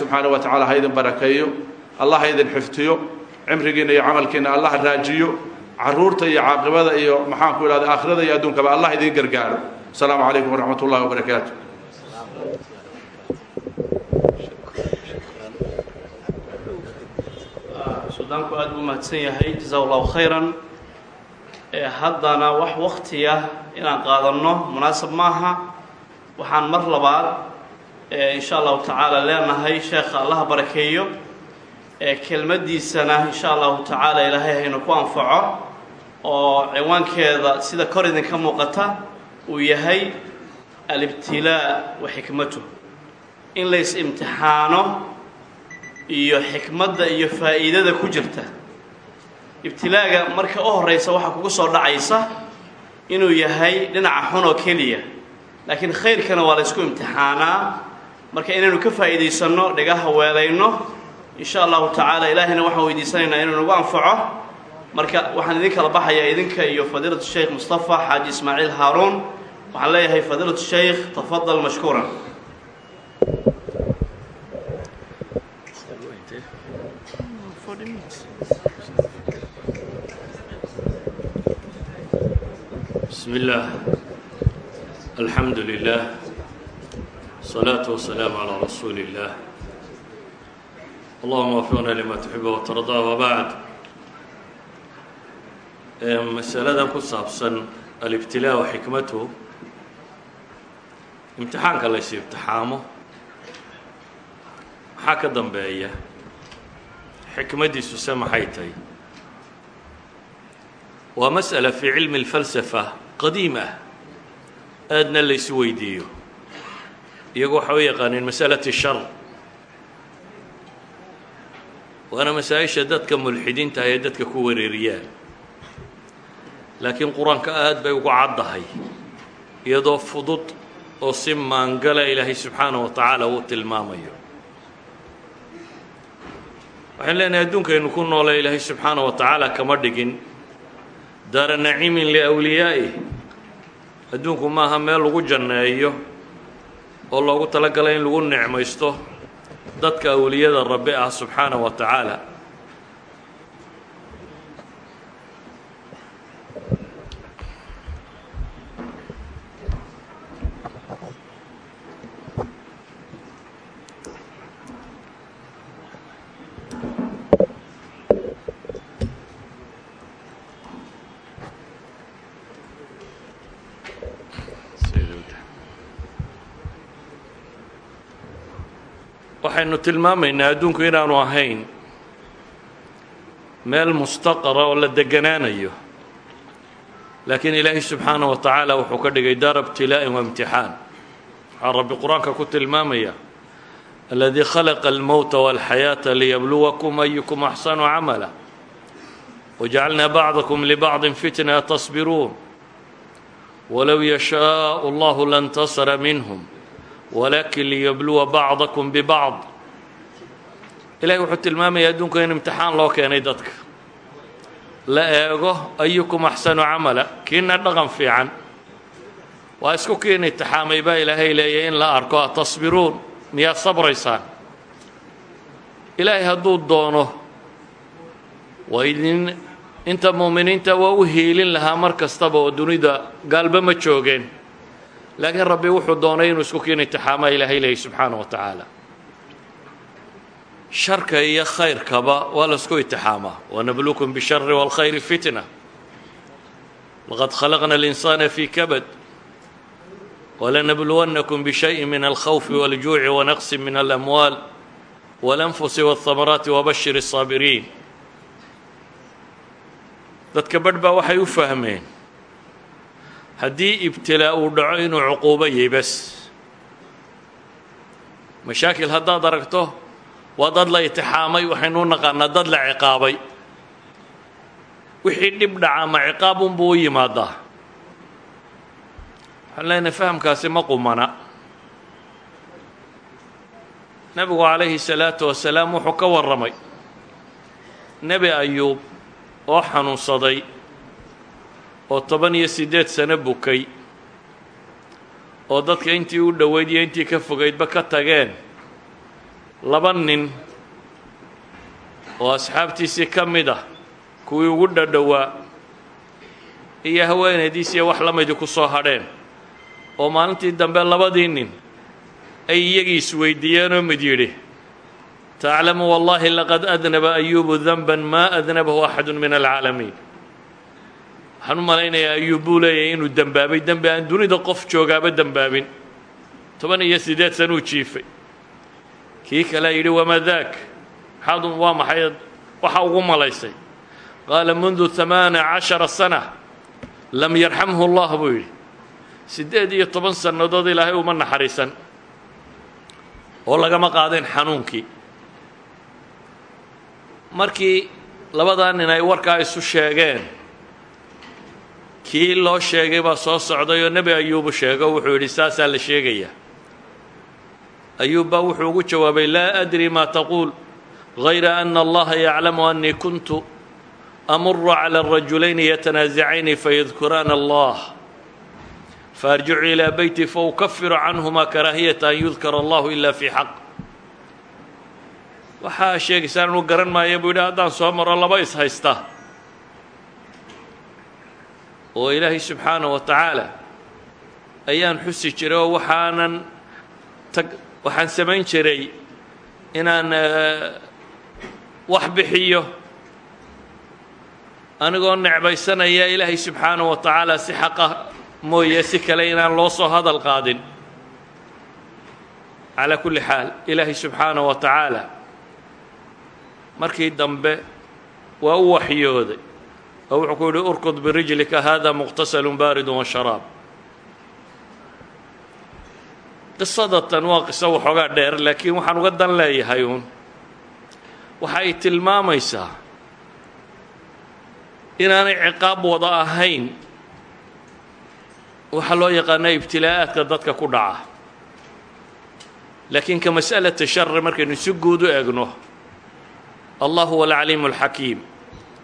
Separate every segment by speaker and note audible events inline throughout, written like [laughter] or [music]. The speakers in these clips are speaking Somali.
Speaker 1: subxaana wa tacaala ha idin barakeeyo allah ha idin xiftiyo cimrigiina iyo camalkiina allah raajiyo caruurta iyo caaqibada iyo maxaan ku idhahda aakhirada iyo adduunkaba allah idin gargaaro asalaamu calaykum waraxmat ullahi wabarakaatu
Speaker 2: sudaanku aada buu mahadsan yahay jasaa allahu khayran eh, haddana wax waktiya inaan qaadanno munaasab maaha waxaan mar labaad insha allahu tacaala leenahay sheekha allaha barakeeyo ee kelmadiisana insha allahu tacaala ilaahay haynu ku anfaco oo ciwaankeeda sida kor idin ka muuqata uu yahay alibtilaa wa xikmatu in lays imtixaano iyo xikmadda iyo faa'iidada ku jirta ibtilaaga marka u horeysa waxaa kugu soo dhacaysa inuu yahay dhinaca xun oo keliya laakiin khayrkana waa la laysku imtixaanaa marka inaanu ka faa'iidaysanno dhagaha weelayno insha allahu tacaala ilaahayna waxaan weydiisanaynaa inuu nagu anfaco marka waxaan idin kala baxayaa idinka iyo fadiilatu sheikh mustafa xaaji ismaaciil haaruun waxaan leeyahay fadiilatu sheikh tafadal mashkuuran
Speaker 1: bismi alxamdu lilah الصلاaة والسلام على رsuuل الله اللهma وفقna لma تحب وترضى وبعd maسألada ku saabsan alاbtilاء وxikmatu imtixaanka lays imtixaamo maxaa ka dambeeya xikmadiisu se maxay tahay waa masألة fي cilmi الفalسaفة qadiim aadna laysu weydiiyo iyagu waxa u yaqaaneen masalati shar waana masaa-isha dadka mulxidiintaah ee dadka ku wareeriyaan laakiin qur-aanka aad bay ugu caddahay iyadoo fudud oo si maangala ilaahay subxaanaه wa tacaala uu tilmaamayo waxaan leenahay adduunkaynu ku noole ilaahay subxaanaه wa tacaala kama dhigin daara naciimin liwliyaa'ih adduunku maaha meel lagu janneeyo oo loogu talagalay in lagu nicmaysto dadka awliyada rabbi ah subxaanah wa tacaala tilmaamaynaa adduunku inaanu ahayn meel mustaqara oo la deganaanayo laakiin ilaahay subxaana wa tacaala wuxuu ka dhigay daar ibtilaa'in wa imtixaan waxaa rabbi qur-aanka ku tilmaamaya aladii khalaqa almowta walxayaata liyabluwakum ayukum axsanu camala wajacalnaa bacdakum libacdin fitna tasbiruun walow yashaau allahu lantasara minhum walakin liyabluwa bacdakum bibacd ilahay wuxuu tilmaamaya adduunka in imtixaan loo keenay dadka la eego ayukum axsanu camala kiina dhaqan fiican waa isku kiin nitixaamay baa ilaahay leeyahy in la arko atasbiruun miyaad sabraysaan ilaahay hadduu doono waa idin inta mu'miniinta waa u hiilin lahaa mar kastaba oo dunida gaalba ma joogeen laakiin rabbi wuxuu doonay inuu isku kiin nitixaamaa ilaahay leeyay subxaana wa tacaala sharka iyo khayrkaba waa laisku itixaamaa wanabluukum bishari wاlkhayri fitna laqad khalaqna اlinsaana fii kabad walanabluwannakum bishayi min alkhawfi wاljuuci wanaqsi min alamwaal walanfusi wاlhamaraati wabashir الsaabiriin dadka badh baa waxay u fahmeen haddii ibtilaa uu dhaco inuu cuquubo yibas mashaakil haddaad aragto waa dad la itixaamay waxaynuu naqaanaa dad la ciqaabay wixii dhib dhaca ma ciqaab unbuu u yimaadaa waxaan leenahay fahamkaasi ma qumana nebigu calayhi salaatu wasalaam wuxuu ka warramay nebi ayuub oo xanuunsaday oo toban iyo siddeed sano bukay oo dadka intii u dhoweyd iyo intii ka fogaydba ka tageen laba nin oo asxaabtiisii ka mid ah kuwii ugu dhadhowaa iyo haweenaydiisiiyo wax la lamidii ku soo hadheen oo maalintii dambe labadii nin ay iyagii isweydiiyeenoo mid yidhi taclamu wallaahi laqad adnaba ayuubu danban maa adnabahu axadu min alcaalamiin waxaan u malaynayaa ayuub buu leeyahay inuu dembaabay dembi aan dunida qof joogaaba dembaabin toban iyo siddeed sanuu jiifay kii kalea yidhi wamaa daak maxaad waa maxay waxa ugu malaysay qaala mundu amaana cashara sana lam yarxamhu allah buu yidhi siddeed iyo toban sannadood ilaahay uma naxariisan oo lagama qaadeen xanuunkii markii labadaa nin ay warkaa isu sheegeen kii loo sheegay baa soo socday oo nebi ayuubu sheego wuxuu yidhi saasaa la sheegayaa ayuub baa wuxuu ugu jawaabay laa adri maa taquul hayra ana allaha yaclamu annii kuntu amuru cala rajulayni yatanaasacayni fayadkuraana allah faarjicu ilaa beyti faukafiru canhumaa karaahiyata an yudkara allahu ila fii xaq waxaa sheegaysaan inuu garan maayo buu yidhi haddaan soo maro laba is haysta oo ilaahay subxaanah wa tacaala ayaan xusi jiray waxaanan waxaan samayn jiray inaan eh, wax bixiyo anigoo necbaysanaya ilaahay subxaanaه wa tacaala si xaqa mooye si kale inaan loo soo hadal qaadin calaa kulli xaal ilaahay subxaanaه wa tacaala markii dambe waa u waxyooday oo wuxuu ku yihi urkud birijlika hada muqtasalu baaridu wa qisadatan waa qiso waxoogaa dheer laakiin waxaan uga dan leeyahay uun waxa ay tilmaamaysaa inaanay ciqaab wada ahayn waxaa loo yaqaanaa ibtilaa'aadka dadka ku dhaca laakiin ka mas'alata shari markaynu si guud u egno allah huwa alcaliimu alxakiim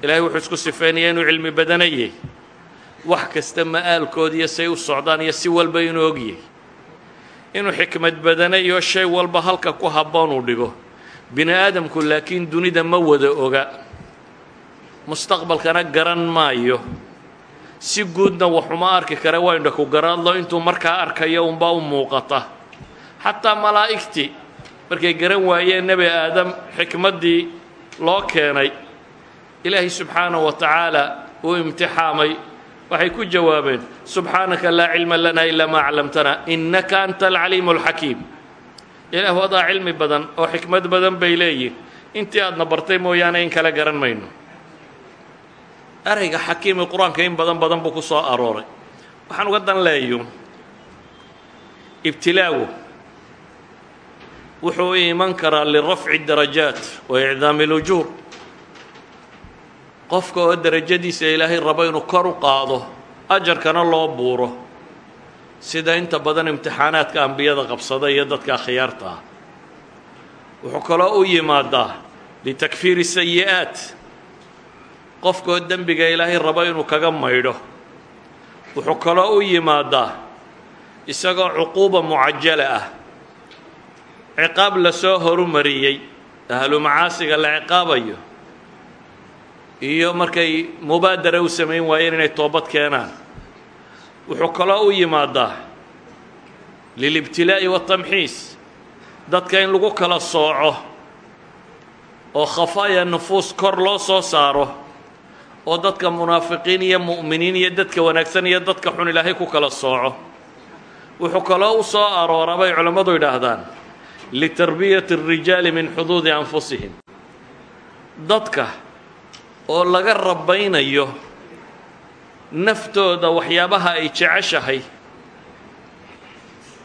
Speaker 1: ilaahay wuxuu isku sifeynaya inuu cilmi badanayay wax kasta ma'aalkoodiiyo say u socdaan iyo si walba inuu ogyahy inuu xikmad badana iyo shay walba halka ku habboon uu dhigo bini aadamku laakiin dunida ma wada oga mustaqbalkana garan maayo si guudna waxuma arki kara waa indha ku garaadlo intuu markaa arkayo unbaa u muuqata xataa malaa'igtii markay garan waayeen nebi aadam xikmaddii loo keenay ilaahay subxaanahu wa tacaala uu imtixaamay waxay ku jawaabeen subxaanaka laa cilma lana ilaa maa callamtanaa innaka anta alcaliimu alxakiim ilaahu adaa cilmi badan oo xikmad badan bay leeyihin intii aadna bartay mooyaane in kala garan mayno erayga xakiimi qur-aanka in badan badan buu ku soo arooray waxaan uga dan leeyo ibtilaagu wuxuu iman karaa lirafci darajaat wa icdaami اlujuur qofka oo darajadiisa ilaahay rabo inuu kor u qaado ajarkana loo buuro sida inta badan imtixaanaadka ambiyada qabsada iyo dadka akhyaarta ah wuxuu kaloo u yimaadaa litakfiiri sayi'aat qofkaoo dembiga ilaahay rabo inuu kaga maydho wuxuu kaloo u yimaadaa isagoo cuquuba mucajala ah ciqaab la soo horumariyey ahlumacaasiga la ciqaabayo iyo markay mubaadara u samayn waayeen inay toobad keenaan wuxuu kaloo u yimaadaa lilibtilaa'i waatamxiis dadka in lagu kala sooco oo khafaaya nufuus kor loo soo saaro oo dadka munaafiqiin iyo mu'miniin iyo dadka wanaagsan iyo dadka xun ilaahay ku kala sooco wuxuu kaloo u soo arooraa bay culammadu yidhaahdaan litarbiyati alrijaali min xuduudi anfusihim dadka oo laga rabaynayo naftooda waxyaabaha ay jeceshahay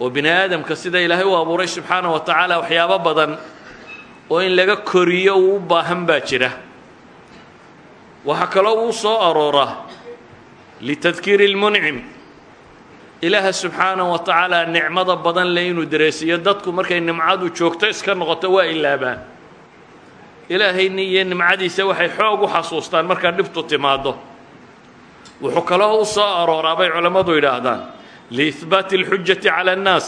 Speaker 1: oo bini aadamka sida ilaahay u abuuray subxaana wa tacaala waxyaabo badan oo in laga koriyo uu u baahan baa jira waxaa kaloo uu soo aroora litadkiiri lmuncim ilaaha subxaana wa tacaala nicmada badan le inuu dareesiyo dadku markay nimcadu joogto iska noqoto waa ilaabaan ilaahayni iyo nimcadiisa waxay xoog u xasuustaan markaa dhibtu timaaddo wuxuu kaloo u soo arooraa bay culammadu yidhaahdaan liihbaati اlxujati cala annaas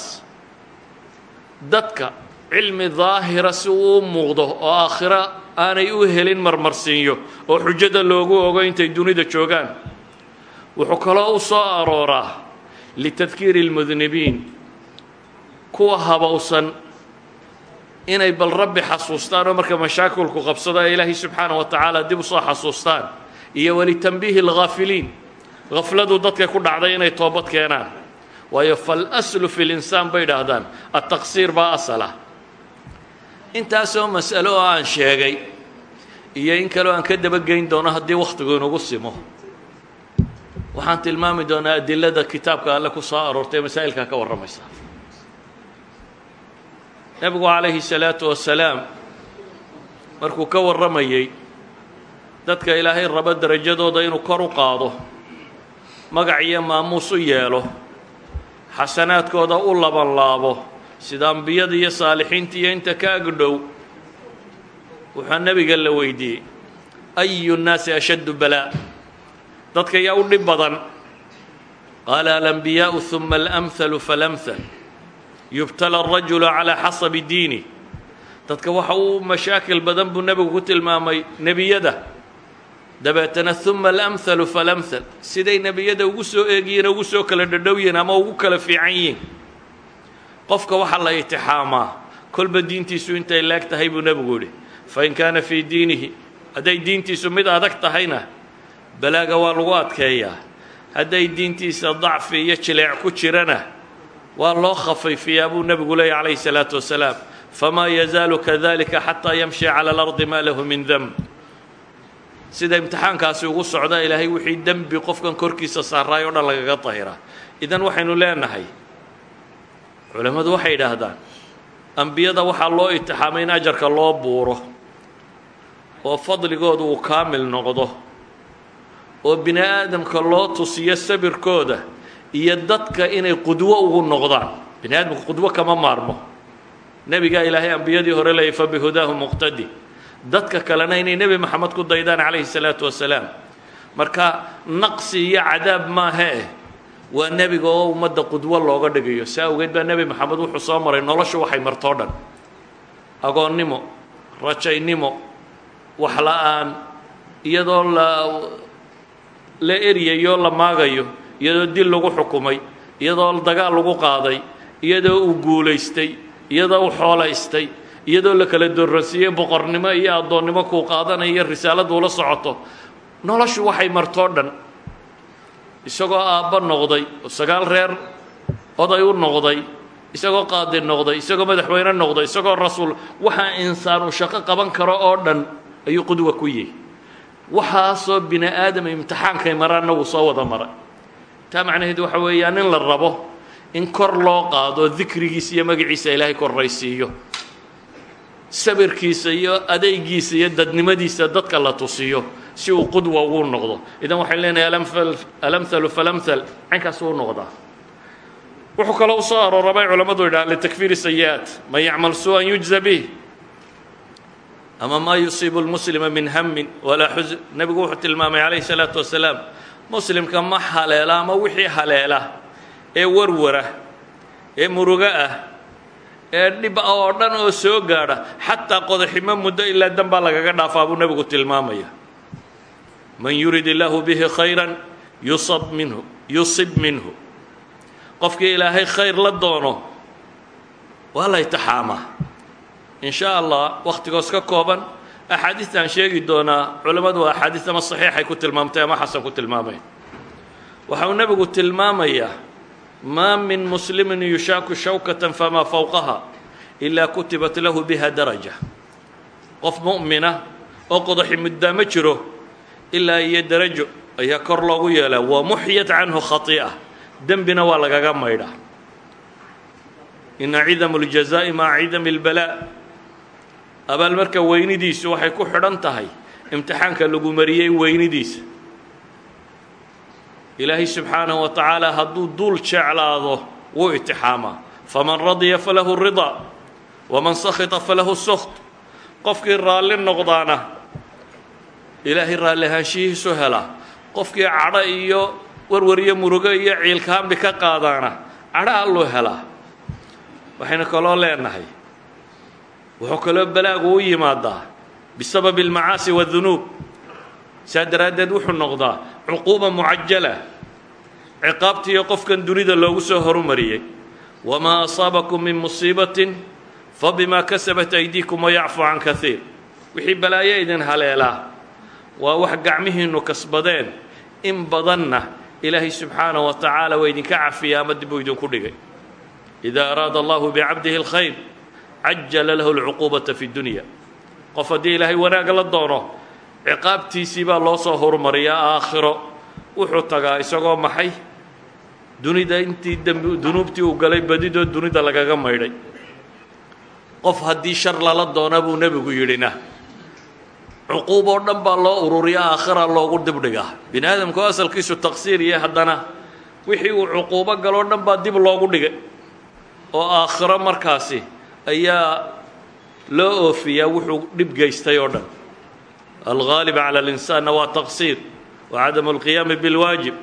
Speaker 1: dadka cilmi daahira si uu muuqdo oo aakhiro aanay u helin marmarsiinyo oo xujada loogu ogo intay dunida joogaan wuxuu kaloo u soo arooraa litadkiiri اlmudnibiin kuwa habowsan inay bal rabbi xasuustaan oo marka mashaakilku qabsado ee ilaahay subxaanahu wa tacaala dib usoo xasuustaan iyo walitanbiihi alghaafiliin hafladu dadka ku dhacday inay toobad keenaan waayo falaslu fi linsaan bay dhaahdaan ataqsiir baa asalah intaasoo mas'alo oo aan sheegay iyo in kaleo aan ka dabageyn doono haddii wakhtigu inugu simo waxaan tilmaami doonaa adilada kitaabka alle ku soo aroortay masaa'ilkaa ka warramaysa nebigu calayhi salaatu wasalaam markuu ka warramayey dadka ilaahay raba darajadooda inuu kor u qaado magac iyo maamuus u yeelo xasanaadkooda u labanlaabo sida ambiyada iyo saalixiinta iyo inta ka agdhow wuxuu nebiga la weydiiyey ayu nnaasi ashaddu balaa dadka yaa u dhib badan qaala alambiyaa'u uma alamhalu falamhal yubtala arajulu calaa xasabi diini dadka waxa uu mashaakil badan buu nebigu ku tilmaamay nebiyada dabeetana uma alamhalu falamhal siday nebiyada ugu soo eegiyiin ugu soo kala dhadhow yihiin ama ugu kala fiican yihiin qofka waxaa la itixaamaa kolba diintiisu intay laag tahay buu nebigu yidhi in kaana fii diinihi hadday diintiisu mid adag tahayna balaaga waa lagu adkeeyaa hadday diintiisa dacfi iyo jileec ku jirana waa loo khafayfiyaa buu nebigu leeyay calayhi salaatu wasalaam famaa yazaalu kadalika xataa yamshi cala alardi maa lahu min demb sida imtixaankaasi ugu socdaa ilaahay wixii dembi qofkan korkiisa saaraay oo dhan lagaga dahiraa idan waxaynu leenahay culammadu waxay yidhaahdaan ambiyada waxaa loo itixaamay in ajarka loo buuro oo fadligooda uu kaamil noqdo oo bini aadamka loo tusiyo sabirkooda iyo dadka inay qudwo ugu noqdaan bini aadamka qudwo kama maarmo nebigaa ilaahay ambiyadii hore leeyay fabihudaahu muqtadi dadka kalena inay nebi moxamed ku daydaan calayhi salaatu wasalaam marka naqsi iyo cadaab maahee waa nebiga oo ummadda qudwo looga dhigayo saa awgeed baa nebi moxamed wuxuu soo maray noloshu waxay martoo dhan agoonnimo rajaynimo waxla-aan iyadoo la la eryayo la maagayo iyadoo dil lagu xukumay iyadoo dagaal lagu qaaday iyadoo uu guulaystay iyadoo uu xoolaystay iyadoo la kala doorransiiyey boqornimo iyo addoonnimo kuu qaadanaya iyo risaaladu ula socoto noloshu waxay martoo dhan isagoo aabba noqday oo sagaal reer oday u noqday isagoo qaadi noqday isagoo madaxweyne noqday isagoo rasuul waxaa insaanu shaqo qaban karo oo dhan ayuu qudwa ku yihi waxaasoo bini aadam imtixaankay maraan nagu soo wada maray taa macnaheedu waxa weeyaan in la rabo in kor loo qaado dikrigiisa iyo magaciisa ilaahay koraysiiyo sabirkiisa iyo adeygiisa iyo dadnimadiisa dadka la tusiyo si uu qudwa ugu noqdo idan waxaan leenahay alamhalu falamhal caynkaasuu uu noqdaa wuxuu kaloo usoo aroorabay bay culammadu yidhaha litakfiiri sayi man yacmal su-an yujza bih ama maa yusiibu lmuslima min hamin walaa xusn nebigu wuxuu tilmaamay calayhi salaatu wasalaam muslimka ma haleela ama wixii haleela ee warwara ee murugo ah ee dhib ah oo dhan oo soo gaadha xataa qodaximo muddo ilaa danbaa lagaga dhaafaa buu nebigu tilmaamaya man yurid illaahu bihi khayran yusab minhu yusib minhu qofkii ilaahay khayr la doono waa la ytaxaamaa in shaa allah wakhtigoos ka kooban axaadiista aan sheegi doonaa waa axaadiis ama saxiixay ku tilmaamtay ama xasan ku tilmaamay waxa uu nebigu tilmaamayaa maa min muslimin yushaaku shawkatan famaa fowqaha ilaa kutibat lahu biha daraja qof mu'mina oo qodaxi muddaa ma jiro ilaa iyo darajo ayaa kor loogu yeelaa wa muxyat canhu khai'a dembina waa lagaga maydha ina cidamu اljazaa'i maca cidami اlbalaa abaal marka weynidiisu waxay ku xidhan tahay imtixaanka lagu mariyey weynidiisa ilaahay subxaanahu wa tacaala hadduu duul jeclaado wuu itixaamaa faman radiya falahu ridaa waman sakhita falahu sokht qofkii raalli noqdaana ilaahay raalli ahaanshihiisu helaa qofkii cadho iyo warwar murugo iyo ciilkaambi ka qaadaana cadho alluu helaa waxaynu kaloo leenahay wuxuu kaloo balaagu u yimaadaa bisababi اlmacaasi wاdunuub saa daraaddeed wuxuu noqdaa cuquuba mucajala ciqaabtiiyo qofkan dunida loogu soo horumariyey wamaa asaabakum min musiibatin fabimaa kasabat aydiikum wayacfu can kaiir wixii balaayo idin haleelaa waa wax gacmihiinu kasbadeen in badanna ilaahay subxaanaه wa tacaala waa idinka cafiya ama dib uu idinku dhigay ida araada allahu bicabdihi اlkhayr cajala lahu alcuquubata fi dunya qof haddii ilaahay wanaagga la doono ciqaabtiisii baa loo soo horumariyaa aakhiro wuxuu tagaa isagoo maxay dunida intii dembi dunuubtii uu galay badidoo dunida lagaga maydhay qof haddii shar lala doona buu nebigu yidhina cuquub dhan baa loo ururiyaa aakhira loogu dib dibdhigaa bini aadamku asalkiisu taqsiir iyo haddana wixii uu cuquubo galoo dhan baa dib loogu dhigay oo aakhiro markaasi ayaa loo oofiyaa wuxuu dhib geystay oo dhan alghaalib calى اlinsaanna waa taqsiir wacadamu اlqiyaami biاlwaajib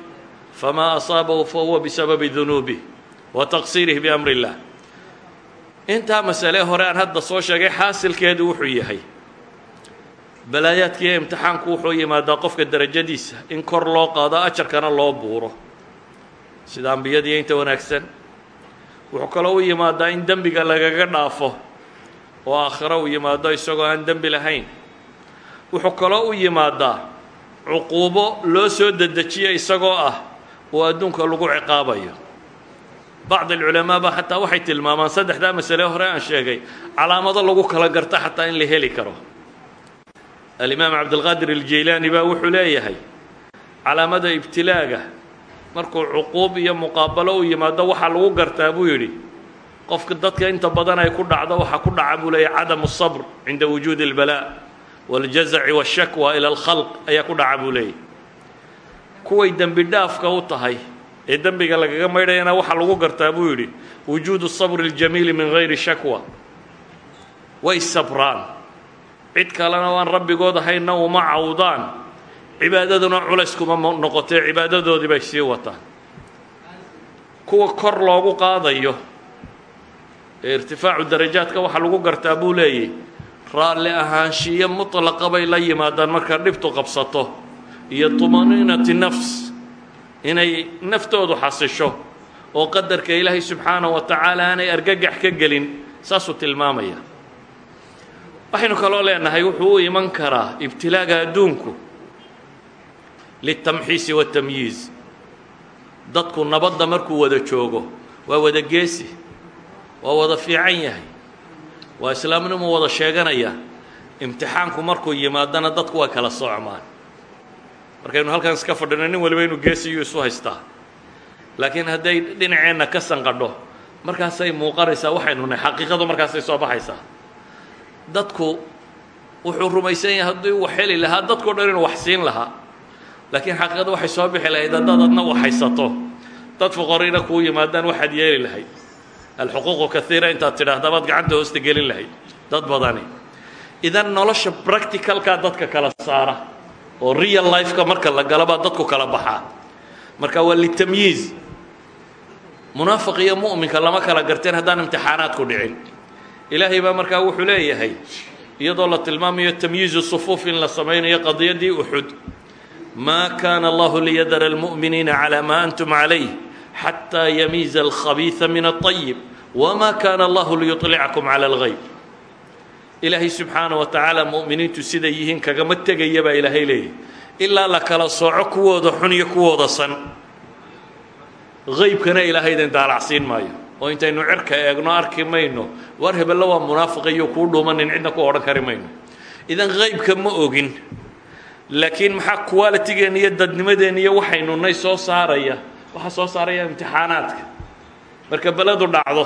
Speaker 1: famaa asaabahu fahuwa bisababi dunuubih wa taqsiirih biamri اllah intaa masale hore aan hadda soo sheegay xaasilkeedu wuxuu yahay balaayaadkiiyo imtixaanku wuxuu yimaadaa qofka darajadiisa in kor loo qaado ajarkana loo buuro sida ambiyadiiyo inta wanaagsan wuxuu kaloo u yimaadaa in dembiga lagaga dhaafo oo aakhiro u yimaado isagoo aan dembi lahayn wuxuu kaloo u yimaadaa cuquubo loo soo dedejiya isagoo ah oo adduunka lagu ciqaabayo bacd alculamaa baa xataa waxay tilmaamaan saddexdaa masale hore aan sheegay calaamado lagu kala garto xataa in la heli karo alimaam cabdilqaadir aljaylaani baa wuxuu leeyahay calaamada ibtilaaga markuu cuquub iyo muqaabalo u yimaado waxaa lagu gartaa buu yidhi qofka dadka inta badan ay ku dhacdo waxaa ku dhaca buu leeyahy cadamu الصabr cinda wujuudi الbalaa wاljazaci wالshakwa ila alkhalq ayaa ku dhaca buu leeyahy kuway dembi dhaafka u tahay ee dembiga lagaga maydhayana waxaa lagu gartaa buu yidhi wujuudu sabri اljamiili min gayri shakwa way sabraan cid kalena waan rabbigood ahayna uma cawdaan cibaadaduna culays kuma noqotee cibaadadoodii bay sii wataan kuwa kor loogu qaadayo ee irtifaacu darajaadka waxaa lagu gartaa buu leeyahy raalli ahaanshiyo mutlaqa bay la yimaadaan markaa dhibtu qabsato iyo tumaniinati nafs inay naftoodu xasisho oo qadarka ilaahay subxaanahu wa tacaala aanay argagax ka gelin saasuu tilmaamaya waxaynu kaloo leenahay wuxuu u iman karaa ibtilaaga adduunku liلtamxiisi watamyiiz dadku nabadda markuu wada joogo waa wada geesi waa wada fiican yahay waa islaamnimuu wada sheeganaya imtixaanku markuu yimaadana dadku way kala soocmaan markaynu halkan iska fadhino nin waliba inuu geesiyuu isu haystaa laakiin hadday dhinaceenna ka sanqadho markaasay muuqanaysaa waxaynu nahay xaqiiqadu markaasay soo baxaysaa dadku wuxuu rumaysan yahay haddii wax heli lahaa dadko dhan inuu wax siin lahaa laakiin xaqiiqadu waxay soo bixi lahayd haddaad adna u dad fuqarayna kuu yimaadaan waxaad yeeli lahayd alxuquuqu kaiira intaad tidhaahda baad gacanta hoosta gelin lahayd dad badani idan nolosha practicalka dadka kala saara oo real lifeka marka la galo baa dadku kala baxaa marka waa litamyiiz munaafiq iyo mu'minka lama kala garteen haddaan imtixaanaad ku dhicin ilaahay baa markaa wuxuu leeyahay iyadoo la tilmaamayo tamyiizu sufuuf in la samaynayo qadiyaddii uxud ma kana allahu liyadara almu'miniina calaa maa antum calayh xataa yamiiza alkhabiisa min aطayib wmaa kana allahu liyuطlicakum cala اlgayb ilaahay subxaana wa tacaala mu'miniintu siday yihiin kagama tegaya baa ilaahay leeyay ilaa la kala sooco kuwooda xun iyo kuwooda san qaybkana ilaahay idin daalacsiin maayo oo intaynu cirka eegno arki mayno war hebella waa munaafiqayo iyo kuu dhuumanin cidna ku odhan kari mayno idan qaybka ma ogin laakiin maxaa qualitigeena iyo dadnimadeena iyo waxaynu nay soo saaraya waxaa soo saaraya imtixaanaadka marka beledu dhacdo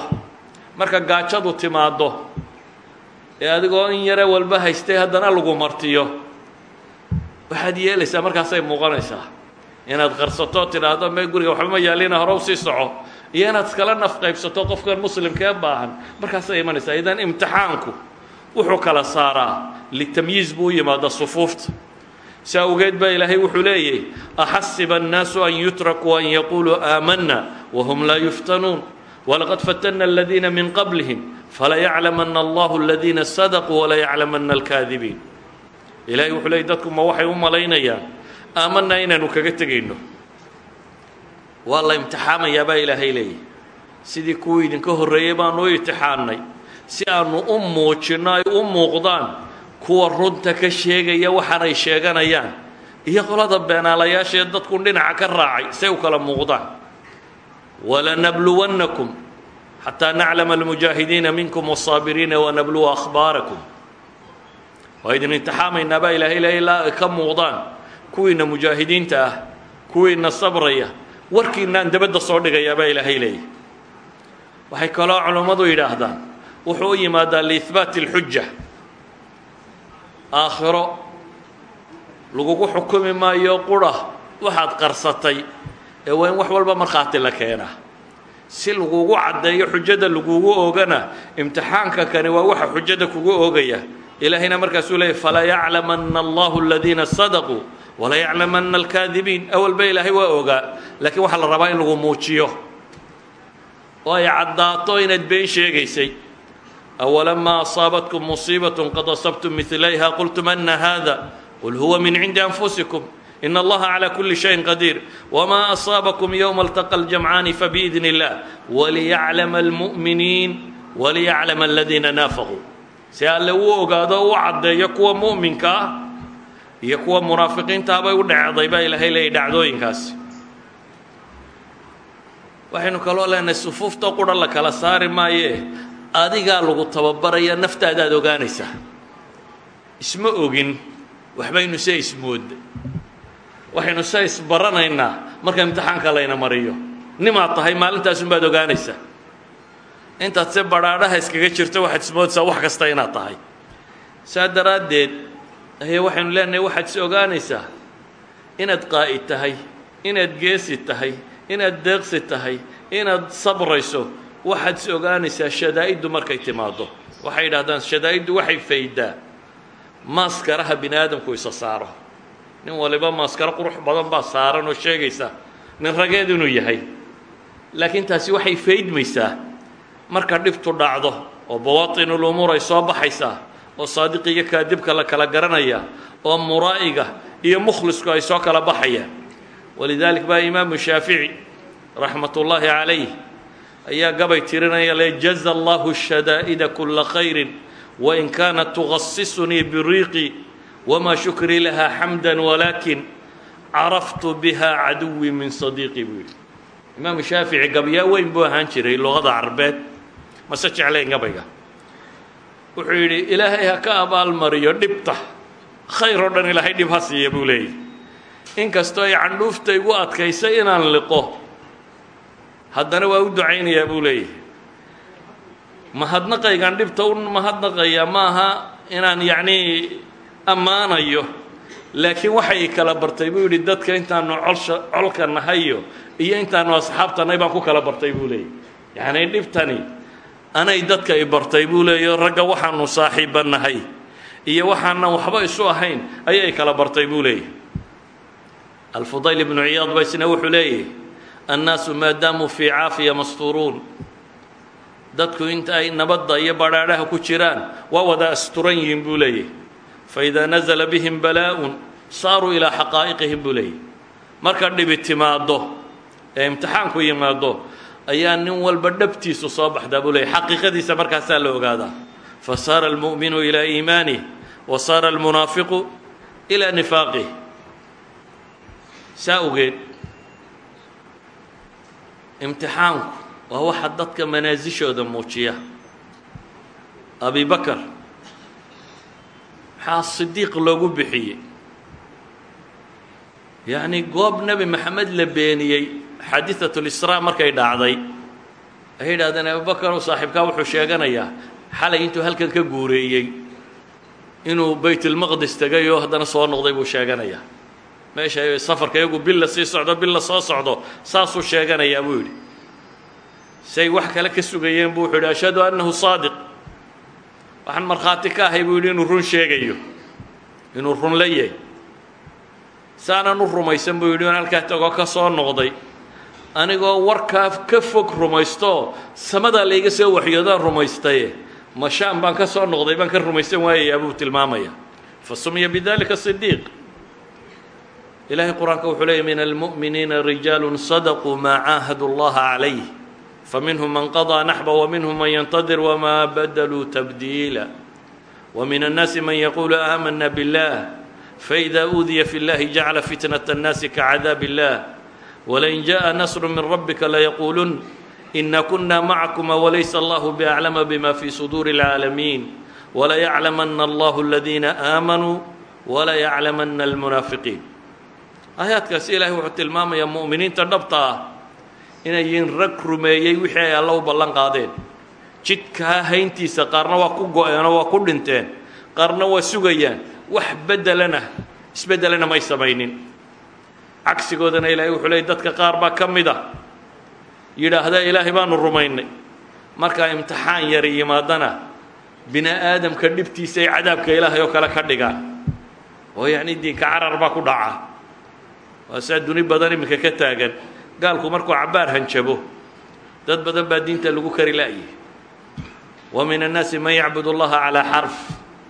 Speaker 1: marka gaajadu timaaddo ee adigoo in yare walba haystay haddana lagu martiyo waxaad yeelaysaa markaasay muuqanaysaa inaad qarsato tidhaahdo mee guriga waxba ma yaalina hore u sii soco iyo inaad iskala nafqaybsato qofkan muslimkee baahan markaasay imanaysaa idan imtixaanku wuxuu kala saaraa litamyiiz buu u yimaada sufuufta si awgeed baa ilaahay wuxuu leeyahy axasiba annaasu an yutrakuu an yaquuluu aamanna wahum laa yuftanuun walaqad fatana aladiina min qablihim falayaclamana allahu aladiina sadaquu walayaclamana alkaadibiin ilahay wuxuu leeyay dadku ma waxay u malaynayaan aamanaa inaanu kaga tegayno waa la imtixaamayaa baa ilaahay leeyahy sidii kuwii idinka horreeyey baanu u imtixaannay si aanu u muujinno ay u muuqdaan kuwa runta ka sheegaya waxaanay sheeganayaan iyo qolada beenaalayaashee dadku dhinaca ka raacay say u kala muuqdaan wala nabluwannakum xataa naclama almujaahidiina minkum wasaabiriina wanabluwa akhbaarakum waa idin intixaamaynaa baa ilaahay ilahay ilaa ay ka muuqdaan kuwiinna mujaahidiinta ah kuwiinna sabraya warkiinaan dabadda soo dhigayaa baa ilaahay leeyahy waxay kaloo culummadu yidhaahdaan wuxuu u yimaadaa liihbaati اlxuja aakhiro lagugu xukumi maayo qura waxaad qarsatay ee waa in wax walba markhaati la keenaa si lagugu caddeeyo xujada lagugu oogana imtixaanka kani waa waxa xujada kugu oogaya ilaahayna markaasuu leeyay fala yaclamanna allahu aladiina sadaquu walaa yaclamanna alkaadibiin awalba ilaahay waa ogaa laakiin waxaa la rabaa in lagu muujiyo oo ay caddaato inaad been sheegaysay أولما أصاaبتكم مصيبة قd أصبتم مثلyها قلتم أنa hذا قل هو من عiندi أنفسكم إن اللهa على كuلi شhيء قدير وما أصاaبكم يوم التقى الجمعان فبإذن الله وليعلم المؤمiنين وليعلم الذيiنa نافقوا si alle uu ogaado u cadeeyo kuwa muؤmiنka ah iyo kuwa munaafiqiintaabay u dhacday baa ilaahay leeyay dhacdooyinkaasi waxaynu kaloo leenahay sufuufta qura la kala saari maaye adigaa lagu tababaraya naftaadaad ogaanaysaa isma ogin waxbaynu se ismoodda waxaynu se isbaranaynaa marka imtixaanka layna mariyo nimaad tahay maalintaas maalintaasunbaad ogaanaysaa intaad se badhaadhaha iskaga jirto waxaad ismoodaysaa wax kasta inaad tahay saa daraaddeed aye waxaynu leenahay waxaad is ogaanaysaa inaad qaa'id tahay inaad geesi tahay inaad deeqsi tahay inaad sabrayso waxaad is ogaanaysaa shadaa'iddu markay timaaddo waxay yidhahdaan shadaa'iddu waxay faydaa maaskaraha bini aadamku isa saaro nin waliba maaskaro qurux badan baa saaran oo sheegaysa nin rageed inuu yahay laakiin taasi waxay faydmaysaa marka dhibtu dhacdo oo bawaatinul umuur ay soo baxaysaa oo saadiqiga kaadibka la kala garanaya oo muraa'iga iyo mukhlisku ay soo kala baxayaan walidaalik baa imaamu shaafici raxmat ullaahi calayh ayaa gabay tirinaya le jaza allahu shadaa'ida kula khayrin wain kaanat tugasisunii biriiqi wamaa shukrii laha xamda walaakin caraftu biha caduwi min sadiiqi buu yidhi imaamu shaafici gabyaa weyn buu ahaan jiray luqada carbeed mase jeclayn gabayga wuxuu yidhi ilaahay ha ka abaalmariyo dhibta khayr oo dhan ilaahay dhib ha siiya buu leeyahy inkastoo ay candhuufta igu adkaysay inaan liqo haddana waa u ducaynayaa buu leeyahay mahadnaqaygan dhibta u mahadnaqaya maaha inaan yacnii ammaanayo laakiin waxay kala bartay buu yidhi dadka intaanu colsha colka nahayo iyo intaanu asxaabtanay baan ku kala bartay buu leeyahy yacnii dhibtani anay dadka i bartay buu leeyahy ragga waxaanu saaxiiba nahay iyo waxaanan waxba isu ahayn ayay kala bartay buu leeyahy alfudayl ibnu ciyaad ba isna wuxuu leeyahy annaasu maadaamuu fii caafiya mastuuruun dadku inta ay nabadda iyo badhaadhaha ku jiraan waa wada asturan yihiin buu leeyahy fa idaa nasala bihim balaa-un saaruu ilaa xaqaa'iqihim buu leeyahy marka dhibi timaado ee imtixaanku yimaado ayaa nin walba dhabtiisu soo baxdaa buu leeyahy xaqiiqadiisa markaasaa la ogaadaa fa saara almu'minu ilaa iimaanih wa saara almunaafiqu ilaa nifaaqih saa ogeed imtixaanku waa waxa dadka manaasishooda muujiya abi bakar maxaa sidiiq loogu bixiyey yacni goob nebi maxamed la beeniyey xadiiثat اlisraa markay dhacday ay yidhahdeen abubakar saaxiibkaa wuxuu sheeganayaa xalay intuu halkan ka guureeyey inuu bayt اlmaqdis tegay oo haddana soo noqday buu sheeganayaa meesha safarka iyagu billa sii socdo billa soo socdo saasuu sheeganayaa buu yidhi say wax kale ka sugayeen buu wuxuu yidhi ashhadu annahu saadiq waxaan markhaati ka ahay buu yidhi inuu run sheegayo inuu run la yahay saanaan u rumaysan buu yidhi on halkaa tagoo ka soo noqday anigoo warkaa ka fog rumaystooo samadaa layga soo waxyoodaan rumaystaye mashaan baan ka soo noqday baan ka rumaysan waayayaa buu tilmaamaya fa sumiya bidalika sidiiq ilaahay qur-aanka wuxuu leeyay min almu'miniina rijaalu sadaquu maa caahadu llaha calayh faminhum man qadaa naxba waminhum man yantadir wmaa badaluu tabdiila wmin annaasi man yaquulu aamana biاllah faإida uudiya fi اllahi jacala fitnaة اnnaasi kacadaab اllah wlain jaءa nasru min rabbika layaquulun ina kuna macakuma walaysa allahu biaclama bima fi suduuri اlcaalamiin walayaclamana allahu اladiina aamanuu walayaclamana اlmunaafiqiin aayaadkaasi ilaahay wuxuu tilmaamayaa mu'miniinta dhabta ah inay yihiin rag rumeeyey wixii ay alla u ballan qaadeen jidkaa hayntiisa qaarna waa ku go een oo waa ku dhinteen qaarna waa sugayaan wax bedelana isbeddelana may samaynin cagsigoodana ilaahay wuxuu leeyay dadka qaar baa ka mid ah yidhaahda ilaahay baanu rumaynay markaa imtixaan yari yimaadana bini-aadamka dhibtiisa ay cadaabka ilaahay oo kale ka dhigaan oo yacnii diinka carar baa ku dhaca waasaa duni badan iminka ka taagan gaalku markuu cabaar hanjabo dad badan baa diinta lagu kari la'yi wa min annaasi man yacbud اllaha calaa xarf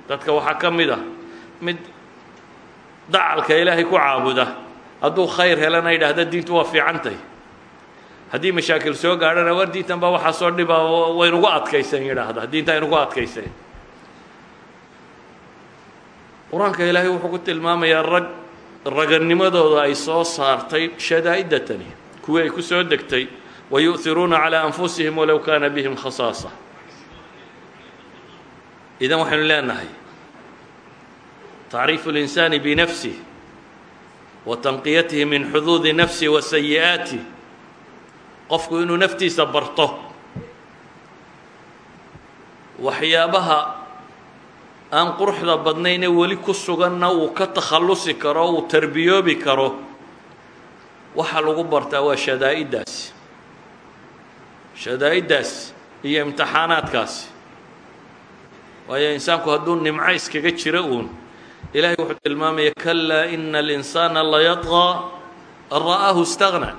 Speaker 1: dadka waxaa ka mid a ah, mid dacalka ilaahay ku caabuda hadduu khayr helana yidhaahda diintu waa fiicantay haddii mashaakil soo gaarana war diintan baa waxaa soo dhiba waynugu adkaysan yidhaahda diinta aynugu adkaysan qur-aanka ilaahay wuxuu ku tilmaamayaa rag raganimadooda ay soo saartay shadaa'idatani kuwii ay ku soo degtay wa yu'hiruuna calaa anfusihim walow kaana bihim khasaasa idan waxaynu leenahay tacriifu اlinsaani binafsih wa tanqiyatihi min xuduudi nafsih wa sayi'aatih qofku inuu naftiisa barto waxyaabaha aan quruxda badnayne weli ku suganna uu ka takhallusi karo uu tarbiyoobi karo waxaa lagu bartaa waa shadaa-iddaasi iyo imtixaanaadkaasi waayo insaanku hadduu nimco iskaga jiro uun ilaahay wuxuu tilmaamaya kalaa ina alinsaana layadqaa an ra'aahu istaqna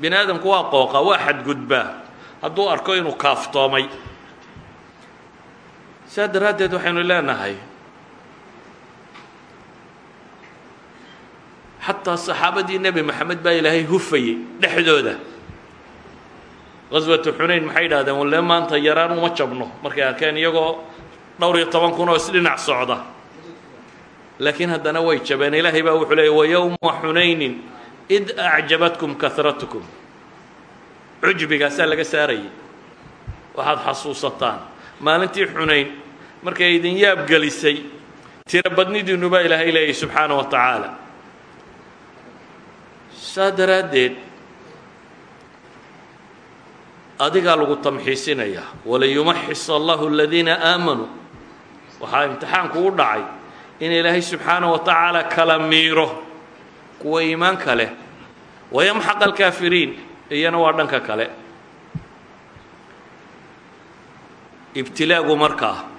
Speaker 1: bini aadamku waa qooqa waa xadgudbaa hadduu arko inuu kaaftoomay sidaa daraaddeed waxaynu leenahay xataa saxaabadii nebi maxamed baa ilaahay hufayey dhexdooda qaswatu xunayn maxay yidhahdeen walle maanta yaraan uma jabno markay arkeen iyagoo dhowr iyo toban kun oo isdhinac socda laakiin haddana way jabeen ilaahay baa wuxuu leeyay wayowma xunaynin id acjabatkum kahratukum cujbigaasaa laga saarayay waxaad xasuusataan maalintii xunayn markay idin yaab gelisay tiro badnidiinnu baa ilaahay leeyahy subxaana wa tacaala saa daraaddeed adigaa lagu tamxiisinayaa waliyumaxis allahu aladiina aamanuu waxaa imtixaanku u dhacay in ilaahay subxaana wa tacaala kala miiro kuwa iimaanka leh wayamxaq alkaafiriin iyana waa dhanka kale ibtilaagu markaa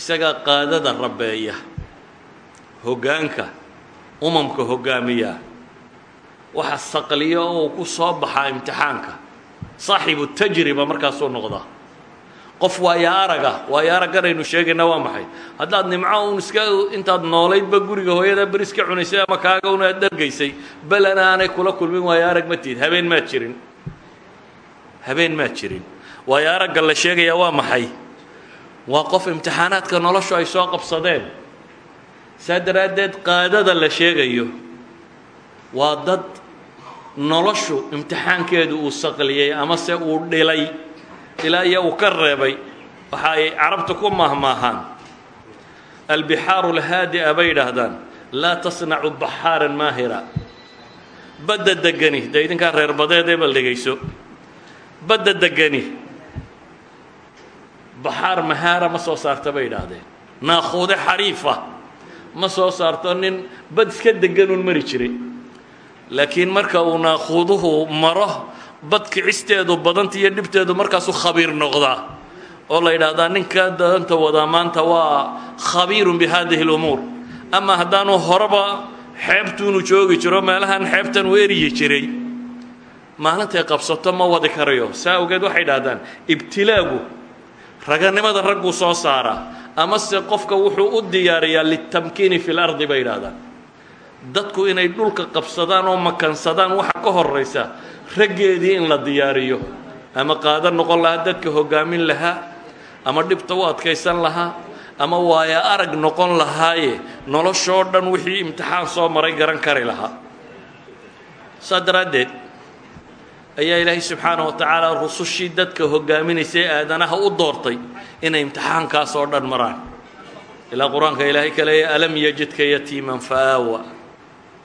Speaker 1: isagaa qaadada rabeeya hoggaanka umamka hoggaamiya waxa saqliya oo ku soo baxaa imtixaanka saaxibu tajriba markaasuu noqdaa qof waayo araga waayo aynu sheegayna waa maxay haddaad nimco un iska intaad noolaydba guriga hooyada ber cunaysay ama kaaga un aad dhargaysay belan aanay kula kulmin waayo arag ma tihid habeen maad jirin habeen maad jirin waayo aragga la sheegayaa waa maxay waa qof imtixaanaadka noloshu ay soo qabsadeen saa daraaddeed qaadada la sheegayo waa dad noloshu imtixaankeedu uu saqliyey amase uu dhilay ilaa iyo uu ka reebay waxa ay carabta ku mahmaahaan albixaaru lhaadi'a bay yidhaahdaan laa tasnacu baxaaran maahira badda degani da idinkaa reer badeedee bal dhegayso badda degani baxaar mahaara ma soo saarta bay idhaahdeen naakhuude xariifa ma soo saarto nin bad iska deganuun mari jiray laakiin marka uu naakhuuduhu maro bad kicisteedu badanta iyo dhibteedu markaasuu khabiir noqdaa oo la yidhaahdaa ninka dadanta wadaa maanta waa khabiirun bi haadihi اlumuur ama haddaanu horeba xeebtuunu joogi jiro meelahan xeebtan u jiray maalintay qabsato ma wadi karayo saa ogeed waxay idhaahdaan ibtilaagu raganimada ragguu soo saaraa amase qofka wuxuu u diyaariyaa litamkiini fi lardi bay yidhaahdaan dadku inay dhulka qabsadaan oo makansadaan waxa ka horaysa raggeedii in la diyaariyo ama qaadan noqon lahaa dadka hoggaamin lahaa ama dhibta u adkaysan lahaa ama waaya arag noqon lahaaye noloshoo dhan wixii imtixaan soo maray garan kari lahaa saa daraaddeed ayaa ilaahay subxaana wa tacaala rusushii dadka hogaaminaysay aadanaha u doortay inay imtixaankaas oo dhan maraan ilaa qur-aanka ilaahay ka alam yajidka yatiiman faaawa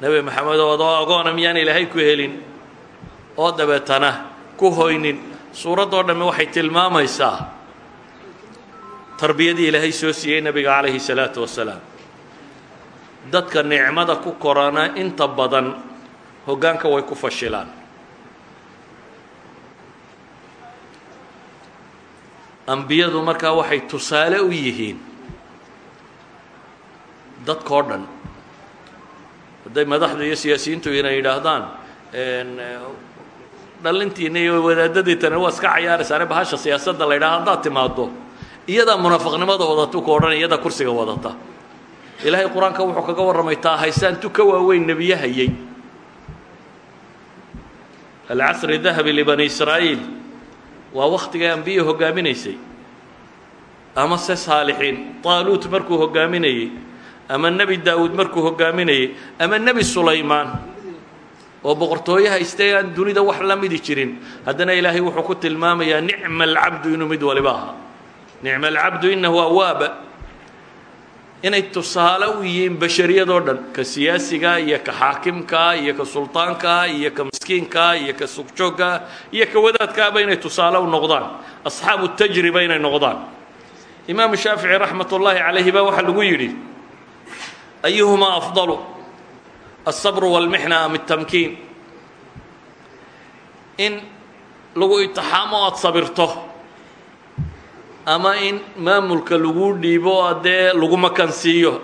Speaker 1: nebi maxamed odoo agoona miyaan ilaahay ku helin oo dabeetana ku hoynin suuradoo dhamme waxay tilmaamaysaa tarbiyadii ilaahay soo siiyey nebiga calayhi salaatu wasalaam dadka nicmada ku korana inta badan hoggaanka way ku fashilaan ambiyadu markaa waxay tusaale u yihiin dadkao dhan hadday madaxdu iyo siyaasiyiintu inay yidhaahdaan dhalintiina iyo wadaadadiitana waa iska cayaaraysaane bahasha siyaasadda la yidhaha haddaad timaado iyadaa munaafiqnimada wadata ka odhan iyadaa kursiga wadata ilaahay qur-aanka wuxuu kaga warramay taa haysaan ka waaweyn nebiye alcasri dahabi libani israa'iil waa waktigai ambiye hogaaminaysay ama se saalixiin taaluut markuu hogaaminayey ama nebi daa-uud markuu hogaaminayey ama nebi sulaymaan oo boqortooyaha istee aan dunida wax la midi jirin haddana ilaahay wuxuu ku tilmaamayaa nicma alcabdu inuu mid waliba ahaa nicma alcabdu inahu awaaba inay tusaale u yihiin bashariyadoo dhan ka siyaasigaa iyo ka xaakimkaa iyo ka suldaankaa iyo ka miskiinkaa iyo ka sugjooggaa iyo ka wadaadkaaba inay tusaale u noqdaan asxaabu tajriba inay noqdaan imaamu shaafici raxmat ullaahi calayhi baa waxaa lagu yidhi ayuhumaa afdalu alsabru walmixna am itamkiin in lagu itixaamo aada sabirto ama in maamulka lagu dhiibo oo lagu makansiiyo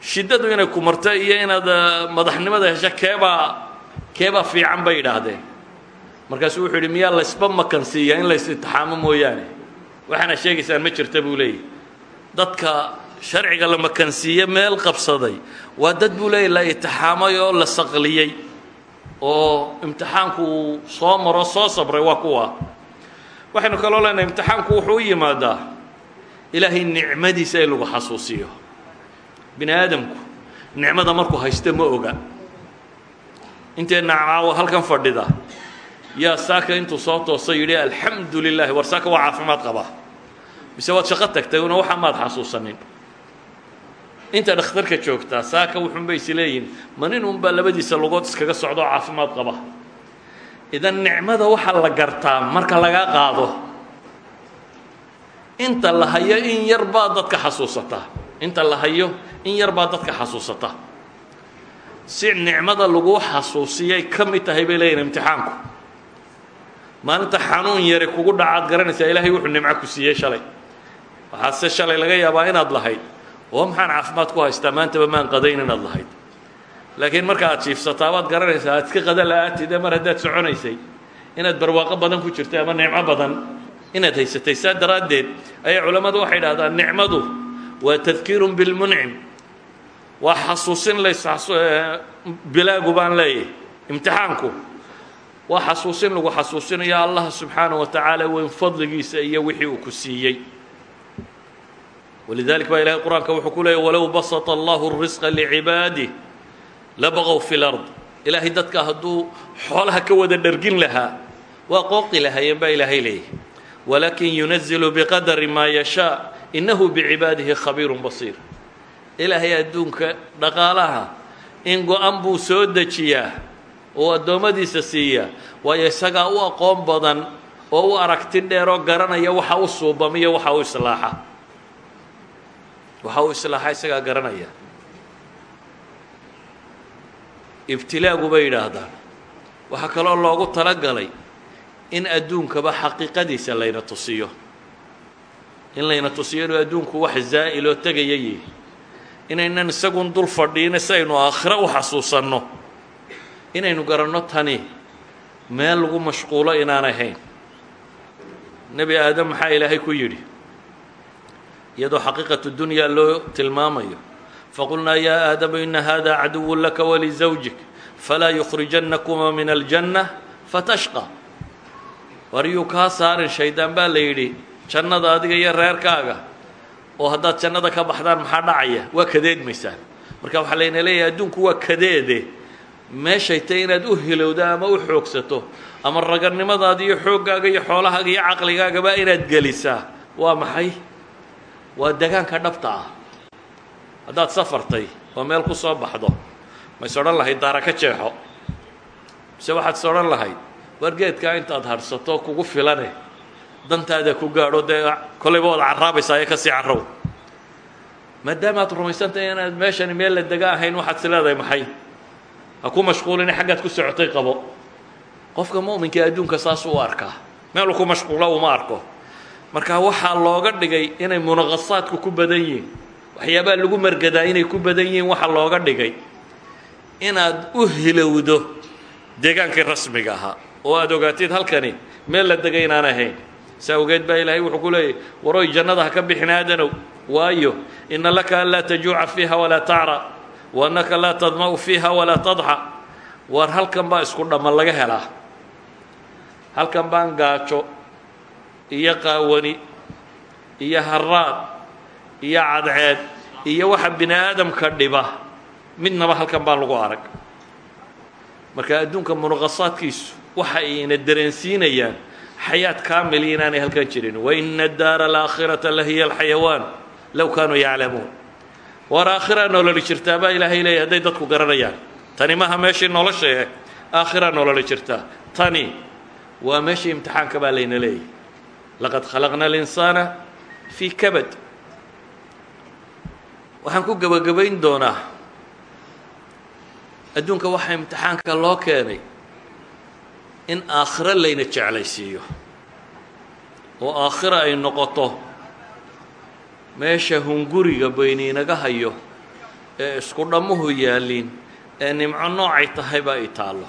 Speaker 1: shiddadu inay ku marto iyo inaad ah, madaxnimada hesho keebaa keebaa fiican bay idhaahdeen markaasuu wuxuu yidhi miyaa laysba makansiiya siiyaa in lays intixaamo mooyaane waxaana sheegaysaan ma jirta buu leeyahy dadka sharciga la makansiiye meel qabsaday waa dad buu leeyahy la itixaamay oo la saqliyey oo imtixaanku uu soo maro soo sabray waa kuwa waxaynu kaloo leenahay imtixaanku wuxuu u yimaadaa ilaahay nicmadiisa in lagu xasuusiyo bini aadamku nicmada markuu haysta ma oga inteenna caawo halkan fadhida yaa saaka intuu soo toosa yidhi alxamdu lilaahi war saaka waa caafimaad qabaa mise waad shaqo tagtay una waxa maad xasuusanin inta dhakhtarka joogtaa saaka wuxuun bay isleeyihin ma nin unbaa labadiisa lugood iskaga socdo caafimaad qaba idan nicmada waxa la gartaa marka laga qaado inta la hayo in yarbaa dadka xasuusataa inta la hayo in yarbaa dadka xasuusata si nicmada lagu xasuusiyay ka mid tahay bay leeyihin imtixaanku maalinta xanuun yari kugu dhacaad garanaysaa ilaahay wuxuu nimco ku siiyey shalay waxaase shalay laga yaabaa inaad lahayd oo maxaan caafimaad ku haystaa maantaba maan qadayn inaad lahayd laakiin marka aad jiifsataa waad garanaysaa aad iska qada la'aatid mar haddaad soconaysay inaad barwaaqo badan ku jirtay ama nicmo badan inaad haysatay saa daraaddeed ayaa culammadu waxay idhahdaan nicmadu waa tadkiirun bilmuncim waa xasuusin lays eh, bilaagu baan leeyahay imtixaanku waa xasuusin lagu xasuusinayo allah subxaanaه wa tacaala weyn fadligiisa iyo wixii uu ku siiyey walidalik baa ilahay qur-aanka wuxuu ku leeyay walow basط اllah labaqow fi lard ilaahay dadka hadduu xoolaha ka wada dhergin lahaa waa qooqi lahaayeen baa ilaahay leeyahy walakin yunazilu biqadari maa yashaa innahu bicibaadihi khabiirun basiir ilaahay adduunka dhaqaalaha in go-an buu soo dejiyaa oo addoommadiisa siiyaa waayo isagaa u aqoon badan oo u aragti dheer oo garanaya waxa u suubamiyo waxa u islaaxa waxa u islaaxa isagaa garanaya ibtilaagu bay yidhaahdaan waxaa kaloo loogu talagalay in adduunkaba xaqiiqadiisa layna tusiyo in layna tusiyo inuu adduunku wax zaa'iloo tegaya yihi inaynan isagun dul fadhiina si aynu aakhiro u xasuusanno inaynu garanno tani meel lagu mashquulo inaan ahayn nebi aadam maxaa ilaahay ku yidhi iyadoo xaqiiqatu dunyaa loo tilmaamayo faqulnaa yaa aadamu ina hada caduwu laka walizawjik falaa yukhrijannakuma min aljanna fatashqa waryuu kaa saarin shaydaan baa la yidhi jannada adiga iyo reerkaaga oo haddaad jannada ka baxdaan maxaa dhacaya waa kadeedmaysaan marka waxaa layna leeyahay adduunku waa kadeede meeshay tay inaad u hilowda ama u xoogsato ama ragarnimadaada iyo xooggaaga iyo xoolahaaga iyo caqligaagaba inaad gelisaa waa maxay waa degaanka dhabta ah haddaad safartay oo meel ku soo baxdo ma is lahayd daara ka jeexo mise waxaad is odhan lahayd wargeedkaa intaad harsato kugu filane dantaada ku gaadho dee kollayba waad carraabaysaa ee kasii carrow maadaama aad rumaysantahay inaad meeshani meel la dega ahayn waxaad si leedahay maxay ha ku mashquulina xaggaad ku socotay qabo qofka mu'minka adduunka saasuu u arkaa meeluu ku mashquulo uma arko marka waxaa looga dhigay inay munaqasaadku ku badan yihiin waxyaabaa lagu margadaa inay ku badan yihiin waxa looga dhigay inaad u hilowdo deegaankii rasmiga ahaa oo aada ogaatid halkani meel la degay inaan ahayn saa ogeed baa ilaahay wuxuu ku leeyay waroy jannada ha ka bixin aadanow waayo ina laka an laa tajuuca fiiha walaa tacra wa annaka laa tadma'u fiiha walaa tadxa war halkan baa isku dhamma laga helaa halkan baan gaajo iyo qaawani iyo haraad iyo cadceed iyo waxa bini aadamka dhiba midnaba halkan baan lagu arag marka adduunka munuqasaadkiisu waxa ayna dareensiinayaan xayaad kaamili inaanay halkan jirin wa waina daara alaakhirata la hiya alxayawaan low kaanuu yaclamuun war aakhiraa nololi jirtaa baa ilaahay leeya hadday dadku garanayaan tani maha meeshii eh aakhiraa nololi jirtaa tani waa meeshii imtixaanka baa layna leeyahy laqad khalaqna alinsaana fii kabad waxaan ku gebagabayn doonaa adduunka waxaa imtixaanka loo keenay in aakhiro layna jeclaysiiyo oo aakhira ay noqoto meesha hunguriga bayniinaga hayo ee isku dhammuhu yaalliin ee nimco noocay tahayba ay taallo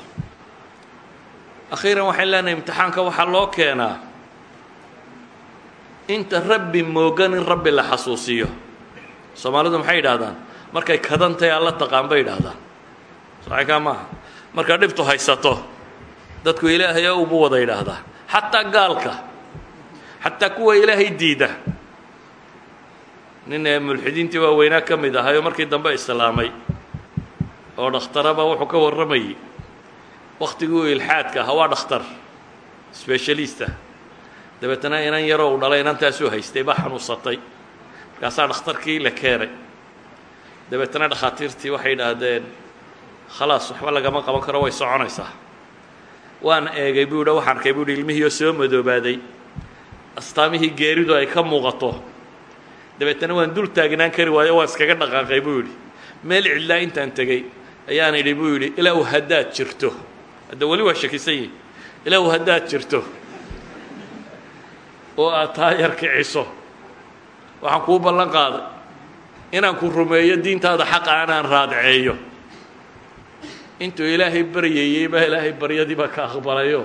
Speaker 1: akhiiran waxaan leenahay imtixaanka waxaa loo keenaa inta rabbi moogan in rabbi la xasuusiyo soomaalidu maxay yidhahdaan markay kadantay alla taqaan bay yidhaahdaan saaka maaha markaa dhibtu haysato dadku ilaahay o uma wada yidhaahdaa xataa gaalka xataa kuwa ilaahay diida nin ee mulxidiintii waaweynaa ka mid ahay ahayoo markii dambe islaamay oo dhakhtaraba wuxuu ka warramayay wakhtigii u ilxaadka ahaa waa dhakhtar sbeshaliista dabeetana inan yaroo u dhalay inantaasuu haystay baa xanuunsatay kaasaa dhakhtarkii la keenay dabeetana dhakhaatiirtii waxay yidhaahdeen khalaas waxba lagama qaban karo way soconaysaa waan eegay buu yidhi waxaan arkay buu yidhi ilmihiioo soo madoobaaday astaamihii geeridu ay ka muuqato dabeetana waan dul taagnaan kari waayo waan iskaga dhaqaaqay buu yidhi meel cidlaa intaan tegey ayaan idhi buu yidhi ilaa u haddaad jirto hadda weli waa shakisan yihi ilaa u haddaad jirto [laughs] oo aad taa yar kiciso waxaan kuu ballan qaaday inaan ku rumeeyo diintaada xaq aanaan raadceeyo intuu ilaahay baryayey ilaahay baryadii ka aqbalayo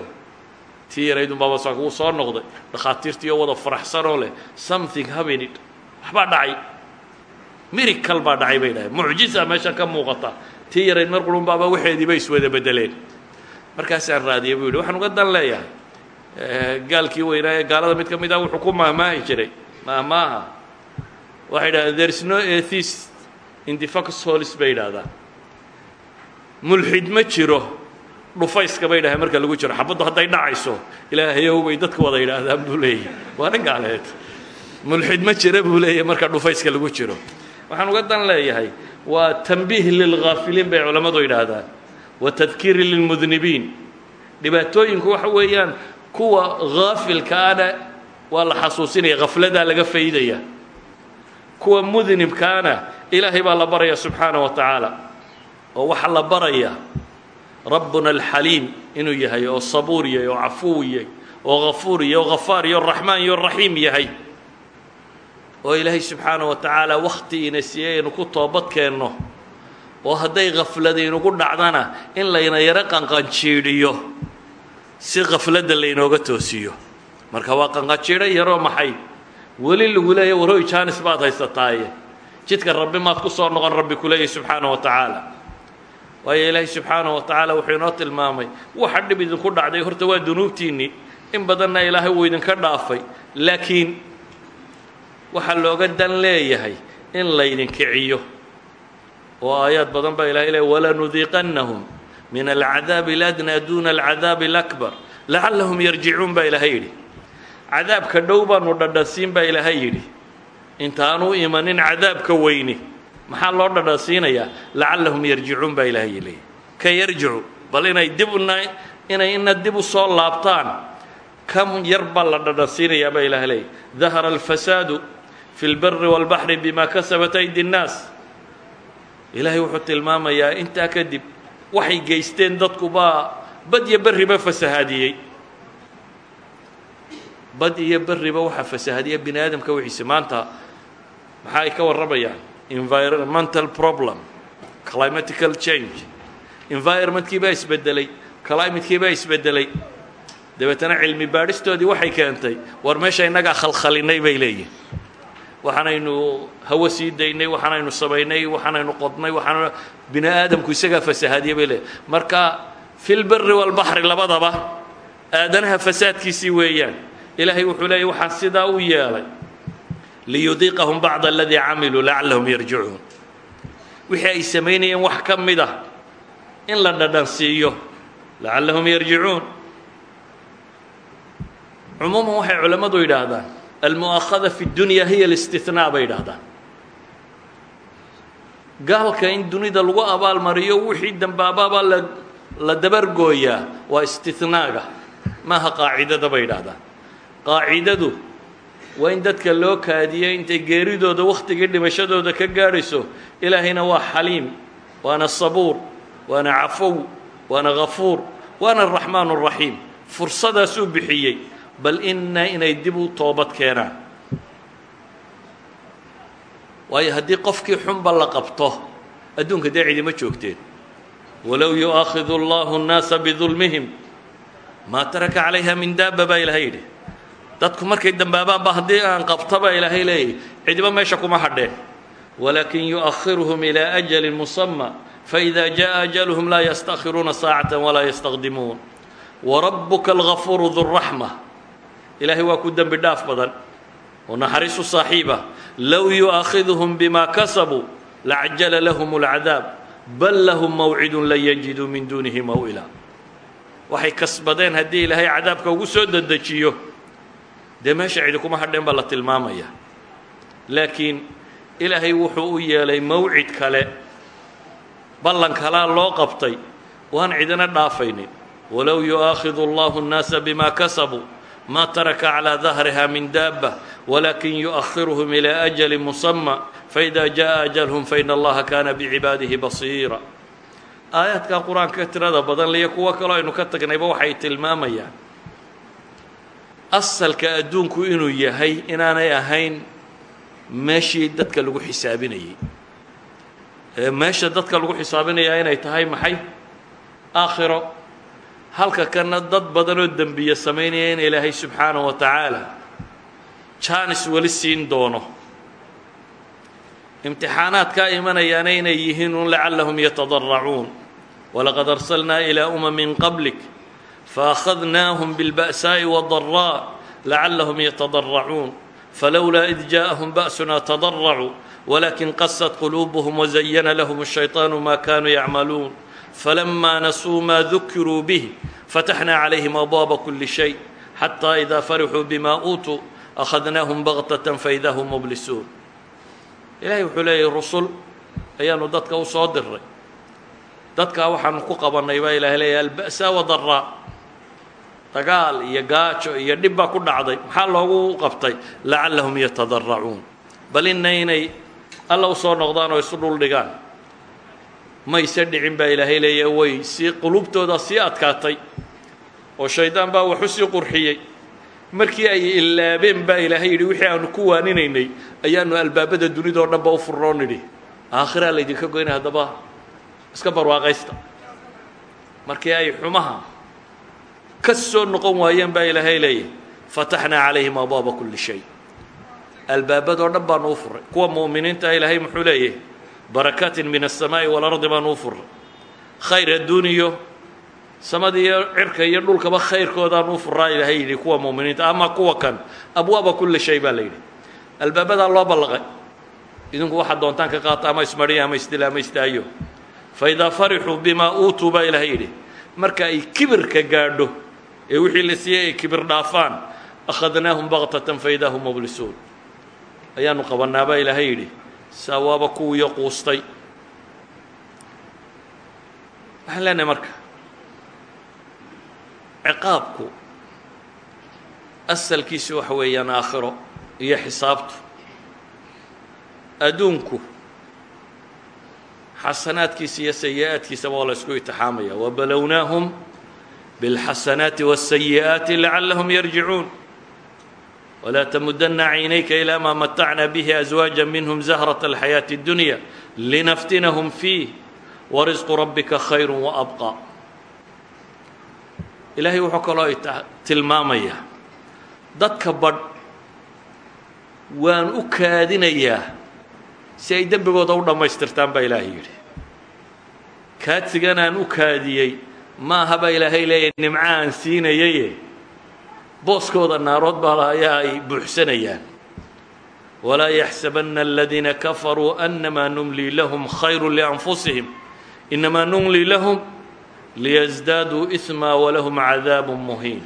Speaker 1: tii yaraydunbaaba saak wuu soo noqday dhakhaatiirtii oo wada faraxsanoo leh something habenid waxbaa dhacay mirical baa dhacay bay dhahay mucjisa meesha ka muuqata tii yarayd mar qurunbaaba waxeedii bay iswada bedeleen markaasaan raadiyay buu yidhi waxaan uga dan leeyahay gaalkii weynaa ee gaalada mid ka mid ah wuxuu ku maahmaahi jiray maahmaaha waxay dhahdeen thereis no atheist in the focus holis bay yidhaahdaan mulxid ma jiro dhufayska bay dhahdeen marka lagu jiro xabaddu hadday dhacayso ilaahayow bay dadka wada yidhaahdaan buu leeyahy waa dhan gaaleed mulxid ma jira buu leeyahy marka dhufayska lagu jiro waxaan uga dan leeyahay waa tanbiih lilghaafiliin bay culammadu yidhaahdaan wa tadkiiri lilmudnibiin dhibaatooyinku waxa weeyaan kuwa haafilka ana waa la xasuusinaya hafladaa laga faydaya kuwa mudnibkaana ilaahay baa la baraya subxaana wa tacaala oo waxa la baraya rabbuna alxaliim inuu yahay oo sabuur yahay oo cafuu yahay oo hafuur yahy oo ghafaar iyo raxmaan iyo raxiim yahay oo ilaahay subxaana wa tacaala wakhti ina siiyey aynu ku toobad keenno oo hadday khafladaynugu dhacdana in layna yaro qanqanjiidiyo si khafladda laynooga toosiyo marka waa qanqanjiidho yaroo maxay weli lagu leeya waroy jaanis baad haysataaye jidka rabbi maad ku soo noqon rabbi ku leeyahy subxaana wa tacaala waayo ilaahay subxaana wa tacaala wuxuu inoo tilmaamay waxa dhib idinku dhacday horta waa dunuubtiinnii in badanna ilaahay wuu idinka dhaafay laakiin waxaa looga dan leeyahay in laydin kiciyo oo aayaad badan baa ilahay leey walanudiiqannahum min alcadaabi ladna duuna alcadaabi اlakbar lacallahum yarjicuun baa ilaahay yidhi cadaabka dhow baanu dhadhasiin baa ilaahay yidhi intaanu imanin cadaabka weyni maxaa loo dhadhasiinayaa lacallahum yarjicuun baa ilaahay leeyay ka yarjicu bal inay dib inay ina dib u soo laabtaan kam yar baa la dhadhasiinayaa baa ilaah leeyay dahara alfasaadu fi lbari walbaxri bima kasabat aydi اnnaas ilaahay wuxuu tilmaamayaa intaa kadib waxay geysteen dadku baa bad yo berriba fasahaadiyey bad iyo beriba waxaa fasahadiya bini aadamka wixiisa maanta maxaa ay ka warramayaan environmental problem climatical change environmentkii baa isbedelay climatekii baa isbedelay dabeetana cilmi baadhistoodii waxay keentay war meesha innagaa khalkhalinay bay leeyihin waxaanaynu hawo sii daynay waxaanaynu samaynay waxaanaynu qodnay waxaan bini aadamku isagaa fasahadiya bay leeyihin marka filberi walbaxri labadaba aadanaha fasaadkiisii weeyaan ilaahay wuxuu leeyay waxaa sidaa u yeelay liyudiiqahum bacd aladii camiluu lacallahum yarjicuun wixii ay samaynayeen wax ka mid ah in la dhadhansiiyo lacallahum yarjicuun cumuuman waxay culammadu yidhaahdaan almu'akhada fi اdunya hiya اlistinaa bay yidhaahdaan gaalka in dunida lagu abaalmariyo wixii dambaabaabaa la la dabargooyaa waa istinaaga maaha qaacidada bay yidhaahdaan qaacidadu waa in dadka loo kaadiyo intay geeridooda wakhtigii dhimashadooda ka gaadhayso ilaahayna waa xaliim waana sabuur waana cafow waana ghafuur waana araxmaan araxiim fursadaasuu bixiyey bal inna inay dib u toobad keenaan waayo haddii qofkii xunba la qabto adduunka dee cidima joogteen walow yu'aakhidu allahu nnaasa bidulmihim maa taraka calayha min daaba baa ilaha yidhi dadku markay ba hadii aan qabtaba ilaahay leeyahy cidiba meesha kuma hadheen walaakin yuؤahiruhum ilىa أjli musamى faإida jaءa la laa ystakhiruuna saacata walaa ystaqdimuun warabuka اlغafuuru durraxma ilaahay waa ku dembi dhaaf badan oo naxariisu saaxiiba low yuؤakhidهm bima kasabuu lacjala lahm اlcadaab bal lahm mawcid lan yajiduu min dunihi mawila waxay kasbadeen haddii ilaahay cadaabka ugu soo dedejiyo dee meesha cidi kuma hadheen baa la tilmaamaya laakiin ilaahay wuxuu u yeelay mawcid kale ballan kalaa loo qabtay waan cidina dhaafaynin walow yu'aakhidu allahu اnnaasa bima kasabuu ma taraka calىa dahriha min daaba walakin yu'ahiruhum ilaa ajali musama faida jaءa ajalhum faina allaha kana bicibaadihi basiira aayaadka qur-aanka tirada badan liyo kuwo kaloo aynu ka tagnayba waxay tilmaamayaan asalka adduunku inuu yahay inaanay ahayn meeshii dadka lagu xisaabinayey meesha dadka lagu xisaabinaya inay tahay maxay aakhiro halka kana dad badanoo dembiya samaynaya in ilaahay subxaanaه wa tacaala jaanis weli siin doono imtixaanaadkaa imanayaana inay yihiin un lacallahum yataضaracuun walaqad arsalnaa ilىa uma min qablk فأخذناهم بالبأساء والضراء لعلهم يتضرعون فلولا إذ جاءهم بأسنا تضرعوا ولكن قست قلوبهم وزين لهم الشيطان ما كانوا يعملون فلما نسوا ما ذكروا به فتحنا عليهم أبواب كل شيء حتى إذا فرحوا بما أوتوا أخذناهم بغتة فإذا هم مبلسون ilaahay wuxuu leeyahy rusul ayaanu dadka u soo diray dadkaa waxaanu ku qabannay baa وضراء dagaal iyo gaajo iyo dhib baa ku dhacday maxaa loogu qabtay lacallahum yatadarracuun bal inna inay alla u soo noqdaan oo isu dhul dhigaan mayse dhicin baa ilaahay leeya way si quluubtooda sii adkaatay oo shaydaan baa waxu sii qurxiyey markii ay ilaabeen baa ilaahay yidhi wixii aanu ku waaninaynay ayaanu albaabada dunidao dhanba u furnoo nidhi aakhiraa laydinka goynaya haddaba iska barwaaqaysta markii ay xumaha ka soo noqon waayeen baa ilaahay leeyahy fataxnaa calayhim abwaaba kulli shay albaabadoo dhan baanu u furay kuwa mu'miniinta ah ilaahay muxuu leeyahy barakaatin min aلsamaa'i walardi baanu u furay khayr adduun iyo samadii iyo cirka iyo dhulkaba khayrkoodaanu u furaa ilaahay yidhi kuwa mu'miniinta ama kuwa kan abwaaba kulli shay baa la yidhi albaabadaa loo ballaqay idinku waxaad doontaan ka qaata ama ismariya ama isdila ama istaayo fa idaa farixuu bimaa uutuu baa ilaahay yidhi marka ay kibirka gaadho ee wixii la siiyey ay kibir dhaafaan akhadnaahum baktatan faidahum mublisuun ayaanu qabanaa baa ilaahay yidhi saa waaba kuwiiyo quustay waxaan leenahay marka ciqaabku asalkiisu waxa weeyaan aakhiro iyo xisaabtu adduunku xasanaadkiisa iyo sayi-aadkiisaba waa la isku itixaamaya wabalownahum bاlxasanaati wالsayi'aati lacalahm yarjicuun wlaa tmudana caynayka ilaa maa matacna bihi aswaaja minhm zahraة اlxayaaةi اdunya linaftinahum fiih warisqu rabbika khayr waabqa ilaahay wuxuu kaloo tilmaamayaa dadka badh waan u kaadinayaa si ay dembigooda u dhammaystirtaan baa ilaahay yidhi kaadsiganaan u kaadiyey maahaba ilaahay leeyahy nimco aan siinayaye booskooda naarood baa baalahayaa ay buuxsanayaan walaa yaxsabanna aladiina kafaruu annamaa numlii lahum khayru lianfusihim inamaa numlii lahum liyasdaaduu ismaa walahum cadaabu muhiin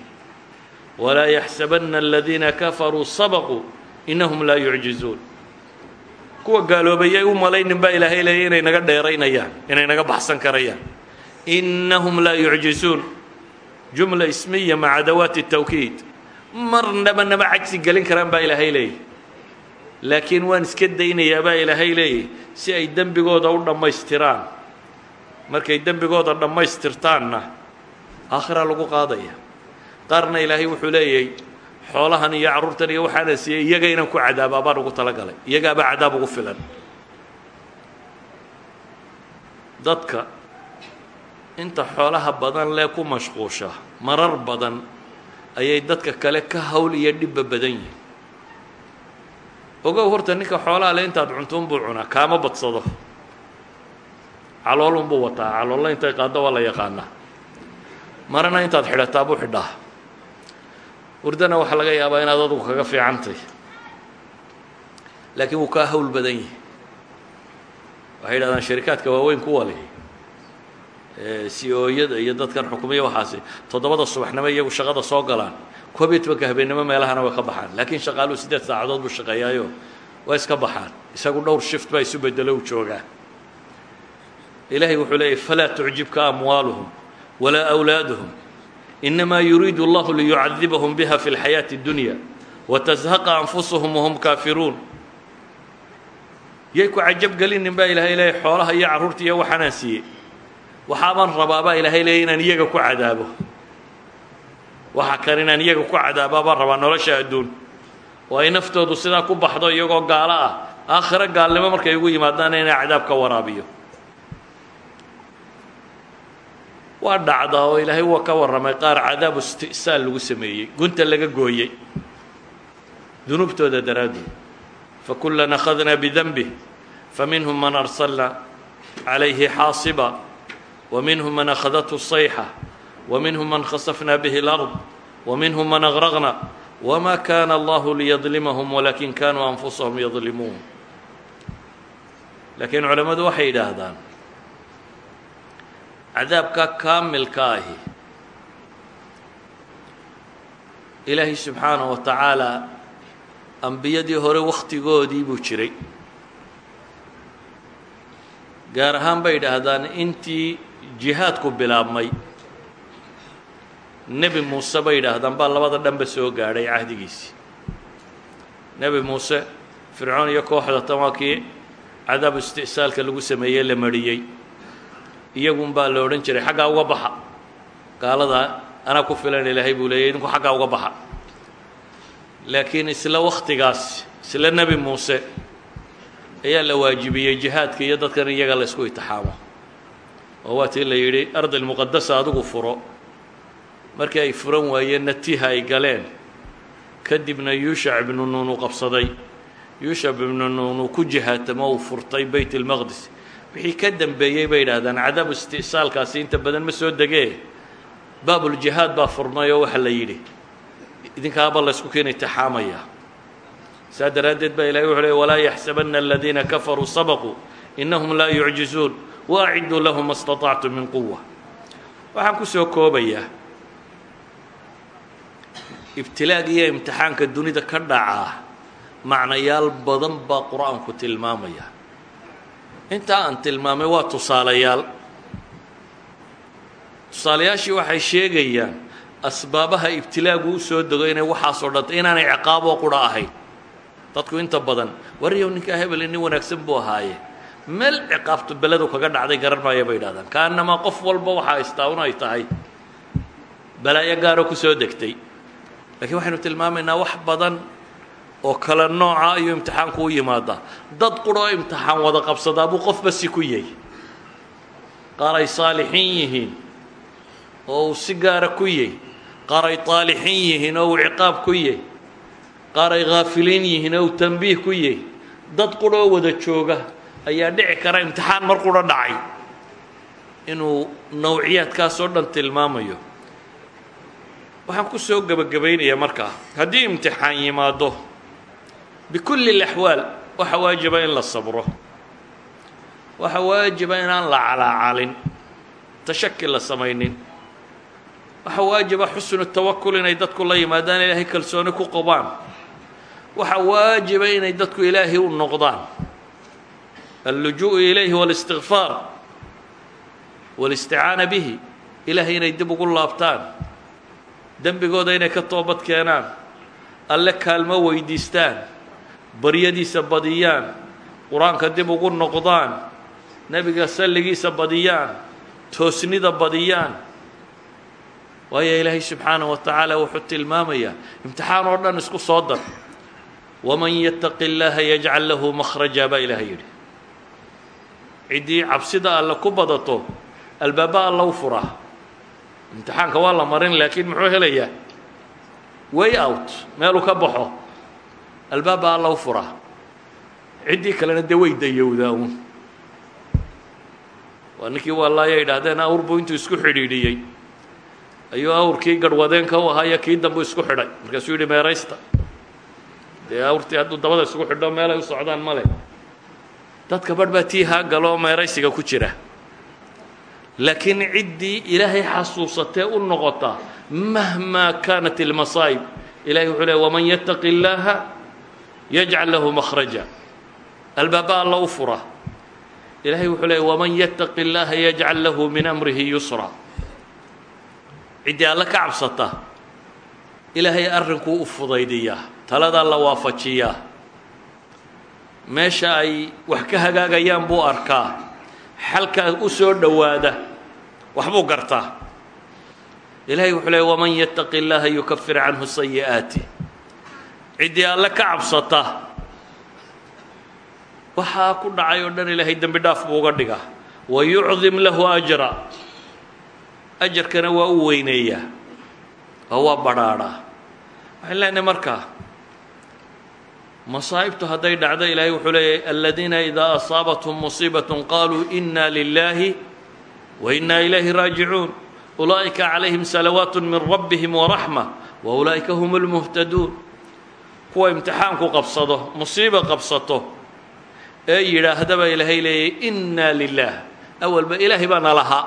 Speaker 1: walaa yaxsabanna aladiina kafaruu sabaquu inahum laa yucjizuun kuwa gaaloobayay u malaynin baa ilaahay leeya inay naga dheeraynayaan inay naga baxsan karayaan innahum laa yucjisuun jumla ismiya maca dawaati الtawkiid marnaba nama cagsi gelin karaan baa ilaahay leeyahy laakiin waan iska daynayaa baa ilaahay leeyahy si ay dembigooda u dhammaystiraan markay dembigooda dhammaystirtaanna aakhira lagu qaadaya qaarna ilaahay wuxuu leeyahay xoolahan iyo carruurtan iyo waxaana siiyey iyaga inaan ku cadaaba baan ugu talagalay iyagaabaa cadaab ugu filan dadka inta xoolaha badan lee ku mashquusha marar badan ayay dadka kale ka hawl iyo dhibba badan yihin ogow horta ninka xoolaha le intaad cuntuunbuu cunaa kaama badsado caloolunbuu wataa caloolla intay qaaddo waa la yaqaanaa marana intaad xidhataa buu xidhaa wurdana waxaa laga yaabaa inaad adugu kaga fiicantay laakiin wuu kaa hawl badan yihi waxay yidhahdaan sharikaadka waaweyn kuwa leh siooyada e iyo dadkan xukumaya waxaasi toddobada subaxnimo iyagu shaqada soo galaan koobiyo tobanka habeennimo meelahana way ka baxaan laakiin shaqaaluhu siddeed saacadood buu shaqeeyaayo waa iska baxaan isagu dhowr shift baa isu bedelo u joogaa ilaahay wuxuu leeyahy falaa tucjibka amwaaluhum walaa أwlaaduhum inamaa yuriidu اllahu liyucadibahum biha fi اlxayaaةi اdunya watazhaqa anfusuhum wahum kaafiruun yay ku cajab gelinin baa ilaahay leeyahy xoolaha iyo carruurta iyo waxaanaan siiyey waxaabaan rabaa baa ilaahay leeya inaan iyaga ku cadaabo waxa kan inaan iyaga ku cadaabaa baan rabaa nolosha adduun oo ay naftoodu sidaa ku baxdo iyagoo gaalo ah aakhiro gaalnimo markay ugu yimaadaana inay cadaab ka waraabiyo waa dhacdaa oo ilaahay waa ka warramay qaar cadaab isti'saal lagu sameeyey gunta laga gooyey dunuubtooda daraaddeed fakullan akhadnaa bidanbih faminhum man arsalna calayhi xaasiba ومنهم mن أخdته الصيحة ومنهم mن khسفna bه الأرض ومنهم mن أغرqna وma كان الlah ليظلمهم ولakiن كانوا أنفusهم يظلمuun lakiin culamadu waxay yidhaahdaan cadaabka kaamilka ahi ilaahi subxaanaه wa tacaalى ambiyadii hore waktigoodii buu jiray gaar ahaan bay yidhaahdaan intii jihaadku bilaabmay nebi muuse bay yidhaahdaan baa labada dhanba soo gaadhay cahdigiisii nebi muuse fircoon iyo kooxda tamaakii cadaab isticsaalka lagu sameeyey la mariyey iyagun baa la odhan jiray xaggaa uga baxa gaaladaa anaa ku filan ilaahay buu leeyay idinku xaggaa uga baxa laakiin isla wakhtigaas isla nebi muuse ayaa la waajibiyey jihaadka iyo dadkan iyaga la ysku itixaamo oo waa tii la yidhi ardi lmuqadasa adigu furo markii ay furan waayeen natiha ay galeen kadibna yuushac ibnu nuun uu qabsaday yuushac ibnu nuun uu ku jihaatamo uu furtay beyt اlmaqdis wixii ka dembeeyey bay idhaahdaan cadab istisaalkaasi inta badan ma soo degee baabuljihaad baa furmay oo waxa la yidhi idinkaaba laysku keena taxaamaya saa daraaddeed baa ilahay wuxu ley walaa yaxsabanna aladiina kafaruu sabaquu inahum laa yucjizuun waaciduu lahu ma staطactu min quwa waxaan ku soo koobayaa ibtilaaga iyo imtixaanka dunida ka dhacaa macnayaal badan baa qur-aanku tilmaamaya intaa aan tilmaamay waa tusaalayaal tusaalayaashii waxay sheegayaan asbaabaha ibtilaagu u soo dego inay waxaasoo dhanta inaanay ciqaaboo qura ahayn dadku inta badan wariyow ninkaa hebeli nin wanaagsan buu ahaaye meel ciqaabtu beledu kaga dhacday garan maayo bay yidhahdaan kaanamaa qof walba waxaa istaawun ay tahay balaayo gaaro kusoo degtay laakiin waxaynu tilmaamaynaa wax badan oo kale nooca ayuu imtixaanku u yimaadaa dad qura oo imtixaan wada qabsadaa buu qofba si ku yahy qaar ay saalixiin yihiin oo uu si gaara ku yahy qaar ay taalixiin yihiin oo uu ciqaab ku yahy qaar ay haafiliin yihiin oo uu tanbiih ku yahy dad qura oo wada jooga ayaa dhici kara imtixaan mar qura dhacay inuu nawciyaadkaasoo dhan tilmaamayo waxaan ku soo gebagabaynayaa markaa haddii imtixaan yimaado bikulli اlaxwaal waxa waajiba in la sabro waxa waajiba inaan la calaacalin tashaki la samaynin waxa waajiba xusnu tawakul inay dadku la yimaadaan ilaahay kalsooni ku qabaan waxa waajiba inay dadku ilaahay u noqdaan allujuuءu ilayhi wاlistigfaar wاlisticaana bihi ilaahay inay dib ugu laabtaan dembigooda inay ka toobad keenaan alle kaalmo weydiistaan baryadiisa badiyaan qur-aanka dib ugu noqdaan nebiga salligiisa badiyaan toosnida badiyaan waayo ilaahay subxaanaه wa tacaala wuxuu tilmaamayaa imtixaan oo dhan isku soo dar waman yataqi اllaaha yajcal lahu makhraja baa ilaahay yidhi ciddii cabsida alle ku badato albaaba alla u fura imtixaanka waa la marin laakiin muxuu helayaa way out meeluu ka baxo albaaba alla u fura ciddii kalena dee way dayowdaa uun waa ninkii wallaayay idhaahdeen awr buu intuu isku xidhiidhiyey ayuu awrkii garhwadeenka u ahaayo kii dambu isku xidhay markaasuu yidhi meeraysta dee awrtii hadduu dabada isku xidho meelay u socdaan ma leh dadka barh baa tii haagaloo meeraysiga ku jira laakiin ciddii ilaahay xasuusatee u noqota mahmaa kaanat ilmasaa'ib ilahay wuxuu leey waman yattaqi illaaha yajcal lahu makhraja albaaba alla u fura ilahay wuxuu leey waman yattaqi illaaha yajcal lahu min amrihi yusra ciddii alla ka cabsata ilaahay arrinkuu u fudaydiyaa taladaa la waafajiyaa meesha ay wax ka hagaagayaan buu arkaa xalkaa u soo dhowaada waxbuu gartaa ilaahay wuxuu leey waman yattaqi اllaha yukafir canhu sayi'aati ciddii alle ka cabsata waxaa ku dhacay oo dhan ilaahay dembi dhaaf buu uga dhigaa yucdim lahu ajra ajarkana waa u weyneeyaa oo waa badrhaadhaa waxaan leenahay markaa masaa'ibtu hadday dhacdo ilaahay wuxuu leeyahay aladiina idaa asaabathum musiibaة qaluu ina lilahi wa ina ilayhi raajicuun ulaa'ika calayhim salawaat min rabbihim waraxma wa ulaa'ika hum اlmuhtaduun kuwa imtixaanku qabsado musiiba qabsato ee yidhaahdaba ilaahay leeyahy innaa lilah awalba ilaahay baa na lahaa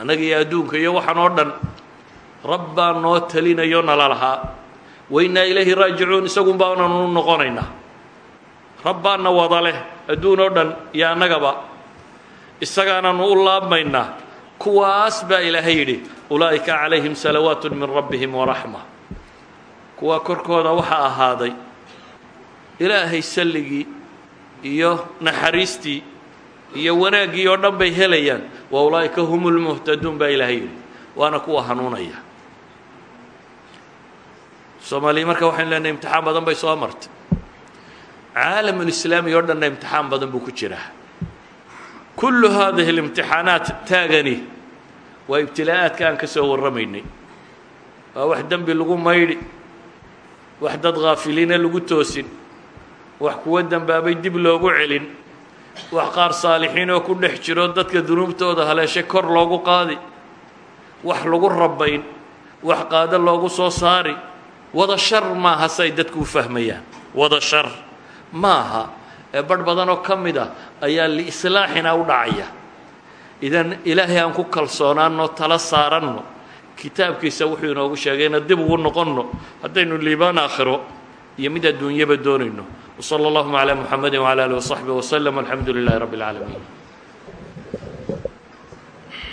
Speaker 1: annaga iyo adduunka iyo waxaan oo dhan rab baa noo talinayo nala lahaa wainaa ilayhi raajicuun isagun baananu noqonaynaa rabbaanna wada leh adduun oo dhan iyo annagaba isagaanaanu u laabmaynaa kuwaas baa ilaahay yidhi ulaa'ika calayhim salawaatun min rabbihim waraxma kuwaa korkooda waxaa ahaaday ilaahay salligii iyo naxariistii iyo wanaaggii oo dhan bay helayaan wa ulaa'ika hum lmuhtaduun baa ilaahay yidhi waana kuwa hanuunaya soomaaliya marka waxaan leenahay imtixaan badan bay soo martay caalam caalamulislaami oo dhanna imtixaan badan buu ku jiraa kullu haadihi اlimtixaanaat taagani waa ibtilaa'aadka aan ka soo warramaynay waa wax dembi lagu maydhi wax dad haafiliina lagu toosin wax kuwa dembaabay dib loogu celin wax qaar saalixiinoo ku dhex jiro dadka dunuubtooda haleeshe kor loogu qaadi wax lagu rabayn wax qaado loogu soo saari wada shar maaha say dadku u fahmayaan wada shar maaha e, barh badan oo ka mid ah ayaa liislaaxina u dhacaya idan ilaahay aan ku kalsoonaano tala saaranno kitaabkiisa wuxuu inoogu sheegay sheegayna dib ugu noqonno haddaynu liibaan aakhiro iyo mid adduunyaba doonayno wsala allahuma calaa muxamadi wcala alih wasaxbi waslm alxamdu lilahi rabbi اlcaalamiin